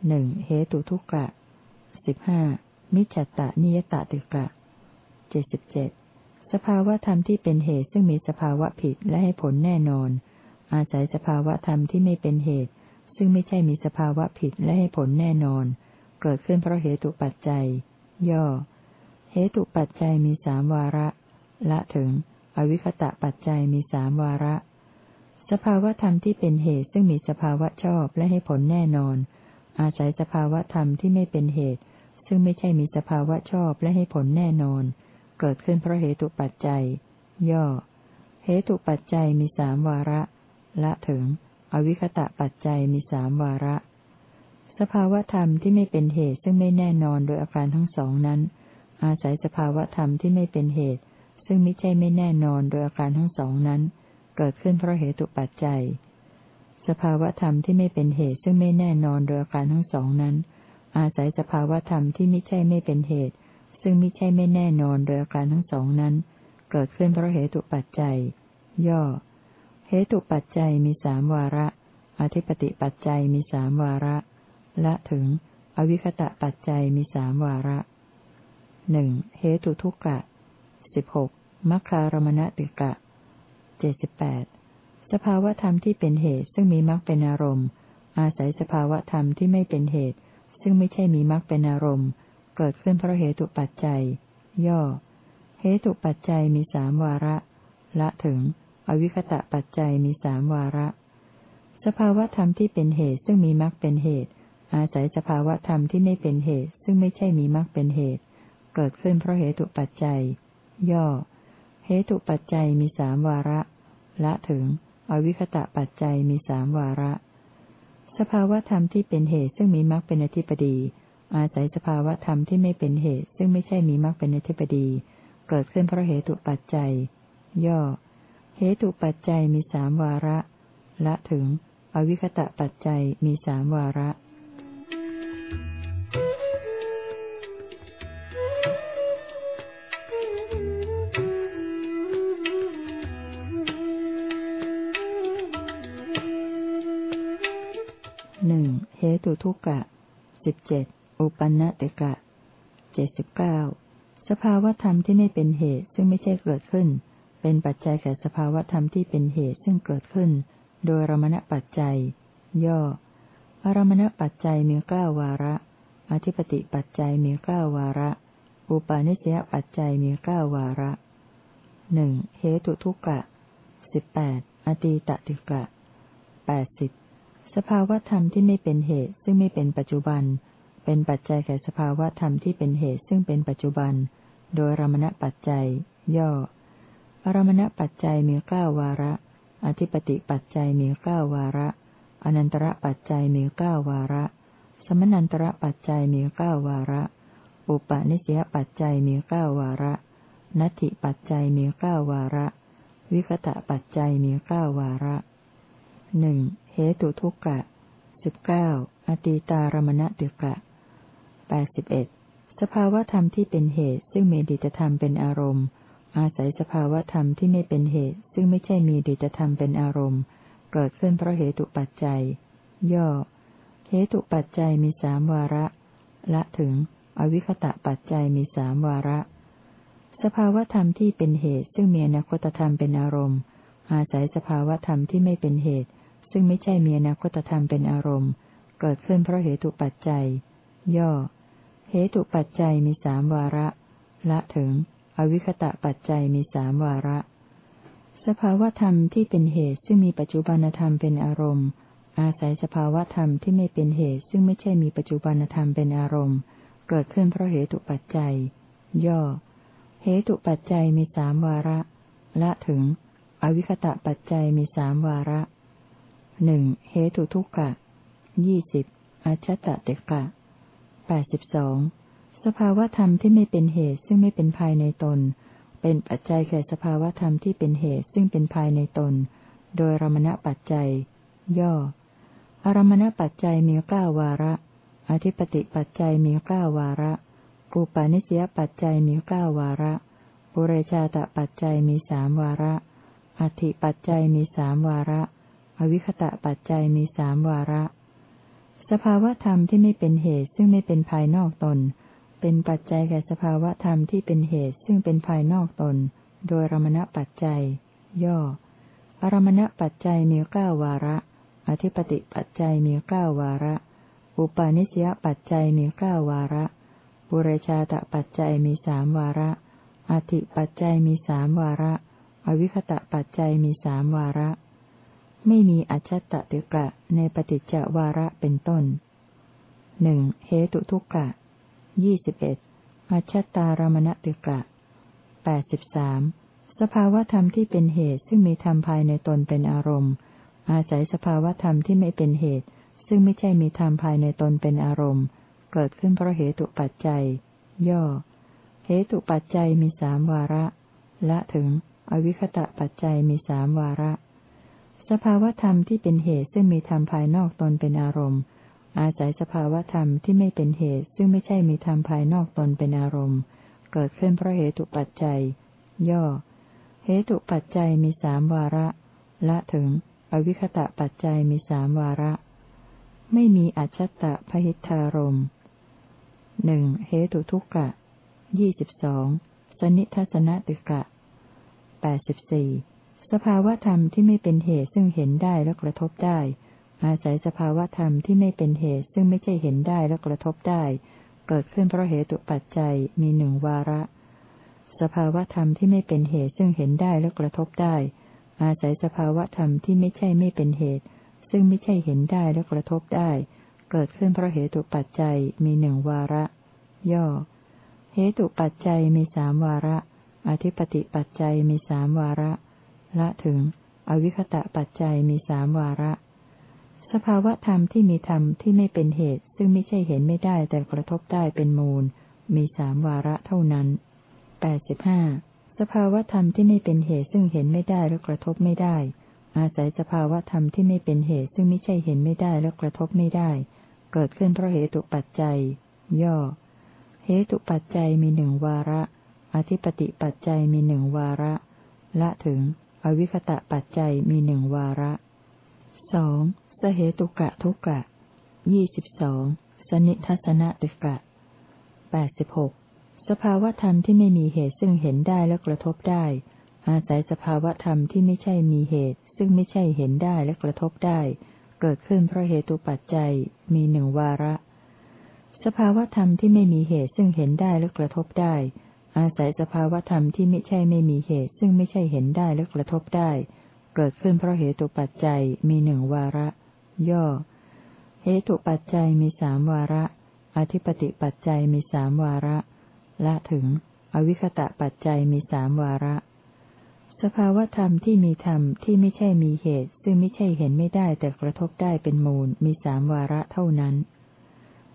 หนึ่งเหตุทุกกะสิบห้ามิจฉตะนิยตติกะเจ็ดสิบเจ็ดสภาวธรรมที่เป็นเหตุซึ่งมีสภาวะผิดและให้ผลแน่นอน อาศัยสภาวธรรมที่ไม่เป็นเหตุ ซึ่งไม่ใช่มีสภาวะผิดและให้ผลแน่นอน เกิดขึ้นเพราะเหตุปัจจัย ย่อ เหตุปัจจัยมีสามวาระ ละถึง อวิคตะปัจจัยมีสามวาระ สภาวธรรมที่เป็นเหตุซึ่งมีสภาวะชอบและให้ผลแน่นอน อาศัยสภาวธรรมที่ไม่เป็นเหตุ ซึ่งไม่ใช่มีสภาวะชอบและให้ผลแน่นอน เกิดขึ้นเพราะเหตุปัจจัย ย่อ เหตุปัจจัยมีสามวาระ ละถึง อวิคตะปัจจัยมีสามวาระสภาวธรรมที่ไม่เป็นเหตุซึ่งไม่แน่นอนโดยอาการทั้งสองนั้น อาศัยสภาวะธรรมที่ไม่เป็นเหตุ ซึ่งไม่ใช่ไม่แน่นอนโดยอาการทั้งสองนั้น เกิดขึ้นเพราะเหตุปัจจัย สภาวะธรรมที่ไม่เป็นเหตุซึ่งไม่แน่นอนโดยอาการทั้งสองนั้น อาศัยสภาวะธรรมที่ไม่ใช่ไม่เป็นเหตุ ซึ่งมิใช่ไม่แน่นอนโดยอาการทั้งสองนั้น เกิดขึ้นเพราะเหตุปัจจัย ย่อ เหตุปัจจัยมีสามวาระ อธิปติปัจจัยมีสามวาระ และถึง อวิคตะปัจจัยมีสามวาระ หนึ่งเหตุทุกกะสิบหกมัคคารมณติกะเจ็ดสิบแปดสภาวธรรมที่เป็นเหตุซึ่งมีมรรคเป็นอารมณ์ อาศัยสภาวธรรมที่ไม่เป็นเหตุ ซึ่งไม่ใช่มีมรรคเป็นอารมณ์ เกิดขึ้นเพราะเหตุปัจจัย ย่อ เหตุปัจจัยมีสามวาระ ละถึง อวิคตะปัจจัยมีสามวาระ สภาวธรรมที่เป็นเหตุซึ่งมีมรรคเป็นเหตุ อาศัยสภาวธรรมที่ไม่เป็นเหตุ ซึ่งไม่ใช่มีมรรคเป็นเหตุ เกิดขึ้นเพราะเหตุปัจจัย ย่อ เหตุปัจจัยมีสามวาระ ละถึง อวิคตะปัจจัยมีสามวาระ สภาวธรรมที่เป็นเหตุซึ่งมีมรรคเป็นอธิปดี อาศัยสภาวธรรมที่ไม่เป็นเหตุ ซึ่งไม่ใช่มีมรรคเป็นอธิปดี เกิดขึ้นเพราะเหตุปัจจัย ย่อ เหตุปัจจัยมีสามวาระ ละถึง อวิคตะปัจจัยมีสามวาระ ตุทุกกะสิบเจ็ดอุปันนติกะเจ็ดสิบเก้าสภาวธรรมที่ไม่เป็นเหตุซึ่งไม่ใช่เกิดขึ้น เป็นปัจจัยแก่สภาวธรรมที่เป็นเหตุซึ่งเกิดขึ้น โดยรมณปัจจัย ย่ออารมณปัจจัยมีเก้าวาระ อธิปติปัจจัยมีเก้าวาระ อุปาณิสยปัจจัยมีเก้าวาระหนึ่งเหตุทุกกะสิบแปดอตีตติกะแปดสิบ สภาวธรรมที่ไม่เป็นเหตุ ซึ่งไม่เป็นปัจจุบัน เป็นปัจจัยแก่สภาวะธรรมที่เป็นเหตุ ซึ่งเป็นปัจจุบัน โดยรมณปัจจัย ย่ออรมณปัจจัยมีเก้าวาระ อธิปติปัจจัยมีเก้าวาระ อนันตระปัจจัยมีเก้าวาระ สมนันตระปัจจัยมีเก้าวาระ อุปนิสยปัจจัยมีเก้าวาระ นัตถิปัจจัยมีเก้าวาระ วิคตะปัจจัยมีเก้าวาระ หนึ่งเหตุทุกกะสิบเก้าอตีตารมณติกะแปดสิบเอ็ดสภาวธรรมที่เป็นเหตุ ซึ่งมีดิจธรรมเป็นอารมณ์ อาศัยสภาวธรรมที่ไม่เป็นเหตุ ซึ่งไม่ใช่มีดิจธรรมเป็นอารมณ์ เกิดขึ้นเพราะเหตุปัจจัย ย่อ เหตุปัจจัยมีสามวาระ ละถึง อวิคตะปัจจัยมีสามวาระ สภาวธรรมที่เป็นเหตุ ซึ่งมีอนาคตธรรมเป็นอารมณ์ อาศัยสภาวธรรมที่ไม่เป็นเหตุ ซึ่งไม่ใช่มีอนาคตธรรมเป็นอารมณ์ เกิดขึ้นเพราะเหตุปัจจัย ย่อ เหตุปัจจัยมีสามวาระ ละถึง อวิคตะปัจจัยมีสามวาระ สภาวธรรมที่เป็นเหตุซึ่งมีปัจจุบันธรรมเป็นอารมณ์ อาศัยสภาวธรรมที่ไม่เป็นเหตุ ซึ่งไม่ใช่มีปัจจุบันธรรมเป็นอารมณ์ เกิดขึ้นเพราะเหตุปัจจัย ย่อ เหตุปัจจัยมีสามวาระ ละถึง อวิคตะปัจจัยมีสามวาระ หนึ่งเหตุทุกกะยี่สิบอาชตะเตกะแปดสิบสองสภาวธรรมที่ไม่เป็นเหตุซึ่งไม่เป็นภายในตน เป็นปัจจัยแก่สภาวธรรมที่เป็นเหตุซึ่งเป็นภายในตน โดยรมณปัจจัย ย่อ อารมณปัจจัยมีเก้าวาระ อธิปติปัจจัยมีเก้าวาระปุปาณิสยปัจจัยมีเก้าวาระปุเรชาตปัจจัยมีสามวาระ อธิปัจจัยมีสามวาระ อวิคตะปัจจัยมีสามวาระ สภาวธรรมที่ไม่เป็นเหตุซึ่งไม่เป็นภายนอกตน เป็นปัจจัยแก่สภาวธรรมที่เป็นเหตุซึ่งเป็นภายนอกตน โดยรมณปัจจัย ย่อ อรมณปัจจัยมีเก้าวาระ อธิปติปัจจัยมีเก้าวาระ อุปาณิสยปัจจัยมีเก้าวาระปุเรชาตปัจจัยมีสามวาระอธิปัจจัยมีสามวาระ อวิคตะปัจจัยมีสามวาระ ไม่มีอชัตตติกะในปฏิจจวาระเป็นต้นหนึ่งเหตุทุกกะยี่สิบเอ็ดอัชตารมณติกะแปดสิบสามสภาวธรรมที่เป็นเหตุซึ่งมีธรรมภายในตนเป็นอารมณ์ อาศัยสภาวธรรมที่ไม่เป็นเหตุ ซึ่งไม่ใช่มีธรรมภายในตนเป็นอารมณ์ เกิดขึ้นเพราะเหตุปัจจัย ย่อ เหตุปัจจัยมีสามวาระ ละถึง อวิคตะปัจจัยมีสามวาระ สภาวธรรมที่เป็นเหตุซึ่งมีธรรมภายนอกตนเป็นอารมณ์ อาศัยสภาวธรรมที่ไม่เป็นเหตุซึ่งไม่ใช่มีธรรมภายนอกตนเป็นอารมณ์ เกิดขึ้นเพราะเหตุปัจจัย ย่อ เหตุปัจจัยมีสามวาระ ละถึง อวิคตะปัจจัยมีสามวาระ ไม่มีอัจฉตะพหิทธารมหนึ่งเหตุทุกกะยี่สิบสองสนิทัศนติกะแปดสิบสี่ สภาวธรรมที่ไม่เป็นเหตุซึ่งเห็นได้และกระทบได้ อาศัยสภาวธรรมที่ไม่เป็นเหตุซึ่งไม่ใช่เห็นได้และกระทบได้ เกิดขึ้นเพราะเหตุปัจจัยมีหนึ่งวาระ สภาวธรรมที่ไม่เป็นเหตุซึ่งเห็นได้และกระทบได้ อาศัยสภาวธรรมที่ไม่ใช่ไม่เป็นเหตุ ซึ่งไม่ใช่เห็นได้และกระทบได้ เกิดขึ้นเพราะเหตุปัจจัยมีหนึ่งวาระ ย่อ เหตุปัจจัยมีสามวาระ อธิปติปัจจัยมีสามวาระ ละถึง อวิคตะปัจจัยมีสามวาระ สภาวะธรรมที่มีธรรมที่ไม่เป็นเหตุ ซึ่งไม่ใช่เห็นไม่ได้แต่กระทบได้เป็นมูล มีสามวาระเท่านั้นแปดสิบห้าสภาวะธรรมที่ไม่เป็นเหตุซึ่งเห็นไม่ได้และกระทบไม่ได้ อาศัยสภาวะธรรมที่ไม่เป็นเหตุซึ่งไม่ใช่เห็นไม่ได้และกระทบไม่ได้ เกิดขึ้นเพราะเหตุปัจจัย ย่อ เหตุปัจจัยมีหนึ่งวาระ อธิปติปัจจัยมีหนึ่งวาระ ละถึง อวิคตะปัจจัยมีหนึ่งวาระสองสเหตุกะทุกะยี่สิบสองสนิทัศนติกะแปดสิบหกสภาวธรรมที่ไม่มีเหตุซึ่งเห็นได้และกระทบได้ อาศัยสภาวธรรมที่ไม่ใช่มีเหตุ ซึ่งไม่ใช่เห็นได้และกระทบได้ เกิดขึ้นเพราะเหตุปัจจัยมีหนึ่งวาระ สภาวธรรมที่ไม่มีเหตุซึ่งเห็นได้และกระทบได้ อาศัยสภาวธรรมที่ไม่ใช่ไม่มีเหตุ ซึ่งไม่ใช่เห็นได้และกระทบได้ เกิดขึ้นเพราะเหตุปัจจัยมีหนึ่งวาระ ย่อ เหตุปัจจัยมีสามวาระ อธิปติปัจจัยมีสามวาระ ละถึง อวิคตะปัจจัยมีสามวาระ สภาวธรรมที่มีธรรมที่ไม่ใช่มีเหตุ ซึ่งไม่ใช่เห็นไม่ได้แต่กระทบได้เป็นมูลมีสามวาระเท่านั้น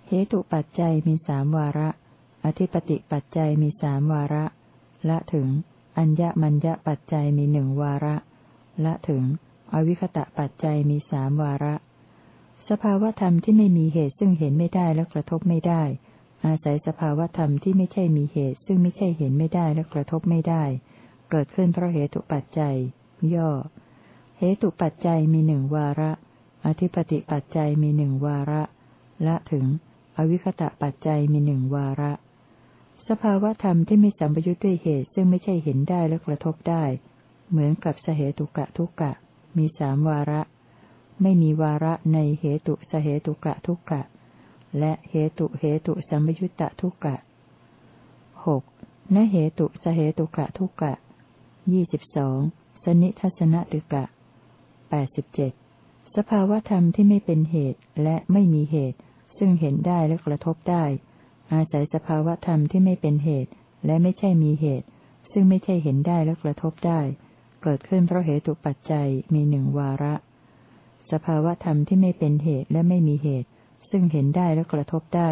เหตุปัจจัยมีสามวาระ อธิปติปัจจัยมีสามวาระ ละถึง อัญญมัญญปัจจัยมีหนึ่งวาระ ละถึง อวิคตะปัจจัยมีสามวาระ สภาวธรรมที่ไม่มีเหตุซึ่งเห็นไม่ได้และกระทบไม่ได้ อาศัยสภาวธรรมที่ไม่ใช่มีเหตุ ซึ่งไม่ใช่เห็นไม่ได้และกระทบไม่ได้ เกิดขึ้นเพราะเหตุปัจจัย ย่อ เหตุปัจจัยมีหนึ่งวาระ อธิปติปัจจัยมีหนึ่งวาระ ละถึง อวิคตะปัจจัยมีหนึ่งวาระ สภาวธรรมที่ไม่สัมปยุทธ์ด้วยเหตุซึ่งไม่ใช่เห็นได้และกระทบได้ เหมือนกับสเหตุกะทุกะ มีสามวาระ ไม่มีวาระในเหตุสเหตุกะทุกะ และเหตุเหตุสัมยุตตะทุกะหกนเหตุสเหตุกะทุกะยี่สิบสองสนิทัศนติกะแปดสิบเจ็ดสภาวธรรมที่ไม่เป็นเหตุและไม่มีเหตุ ซึ่งเห็นได้และกระทบได้ อาศัยสภาวะธรรมที่ไม่เป็นเหตุ และไม่ใช่มีเหตุ ซึ่งไม่ใช่เห็นได้และกระทบได้ เกิดขึ้นเพราะเหตุปัจจัยมีหนึ่งวาระ สภาวะธรรมที่ไม่เป็นเหตุและไม่มีเหตุ ซึ่งเห็นได้และกระทบได้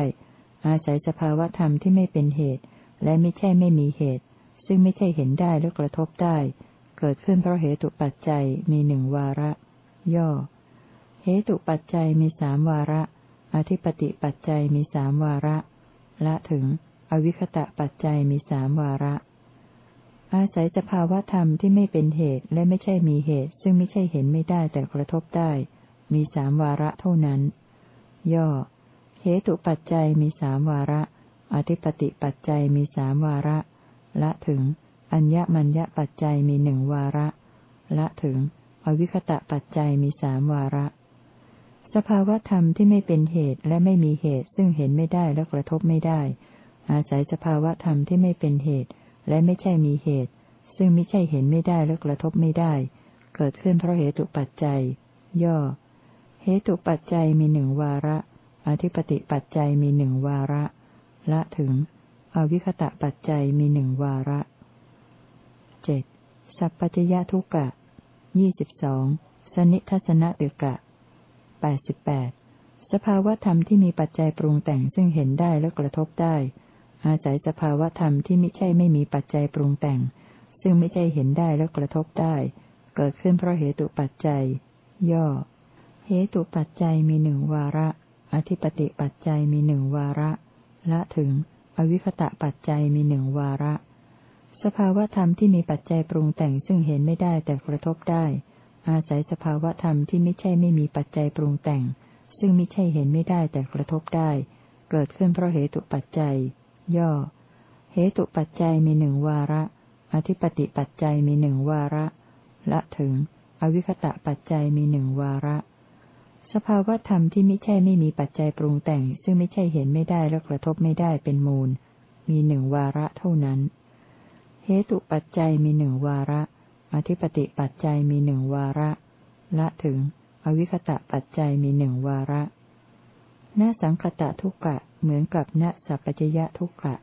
อาศัยสภาวะธรรมที่ไม่เป็นเหตุ และไม่ใช่ไม่มีเหตุ ซึ่งไม่ใช่เห็นได้และกระทบได้ เกิดขึ้นเพราะเหตุปัจจัยมีหนึ่งวาระ ย่อ เหตุปัจจัยมีสามวาระ อธิปติปัจจัยมีสามวาระ ละถึง อวิคตะปัจจัยมีสามวาระ อาศัยสภาวธรรมที่ไม่เป็นเหตุและไม่ใช่มีเหตุ ซึ่งไม่ใช่เห็นไม่ได้แต่กระทบได้ มีสามวาระเท่านั้น ย่อ เหตุปัจจัยมีสามวาระ อธิปติปัจจัยมีสามวาระ ละถึง อัญญมัญญปัจจัยมีหนึ่งวาระ ละถึง อวิคตะปัจจัยมีสามวาระ สภาวธรรมที่ไม่เป็นเหตุและไม่มีเหตุ ซึ่งเห็นไม่ได้และกระทบไม่ได้ อาศัยสภาวธรรมที่ไม่เป็นเหตุ และไม่ใช่มีเหตุ ซึ่งไม่ใช่เห็นไม่ได้และกระทบไม่ได้ เกิดขึ้นเพราะเหตุปัจจัย ย่อ เหตุปัจจัยมีหนึ่งวาระ อธิปติปัจจัยมีหนึ่งวาระ ละถึง อวิคตะปัจจัยมีหนึ่งวาระเจ็ดสัพพัญญทุกะยี่สิบสองสนิทัศนตึกะ แปดสิบแปดสภาวธรรมที่มีปัจจัยปรุงแต่งซึ่งเห็นได้และกระทบได้ อาศัยสภาวธรรมที่ไม่ใช่ไม่มีปัจจัยปรุงแต่ง ซึ่งไม่ใช่เห็นได้และกระทบได้ เกิดขึ้นเพราะเหตุปัจจัย ย่อ เหตุปัจจัยมีหนึ่งวาระ อธิปติปัจจัยมีหนึ่งวาระ ละถึง อวิคตะปัจจัยมีหนึ่งวาระ สภาวธรรมที่มีปัจจัยปรุงแต่งซึ่งเห็นไม่ได้แต่กระทบได้ อาศัยสภาวธรรมที่ไม่ใช่ไม่มีปัจจัยปรุงแต่ง ซึ่งไม่ใช่เห็นไม่ได้แต่กระทบได้ เกิดขึ้นเพราะเหตุปัจจัย ย่อ เหตุปัจจัยมีหนึ่งวาระ อธิปติปัจจัยมีหนึ่งวาระ ละถึง อวิคตะปัจจัยมีหนึ่งวาระ สภาวธรรมที่ไม่ใช่ไม่มีปัจจัยปรุงแต่ง ซึ่งไม่ใช่เห็นไม่ได้และกระทบไม่ได้เป็นมูล มีหนึ่งวาระเท่านั้น เหตุปัจจัยมีหนึ่งวาระ อธิปติปัจจัยมีหนึ่งวาระ ละถึง อวิคตะปัจจัยมีหนึ่งวาระณสังคตะทุกกะเหมือนกับณสัพพจยะทุกกะ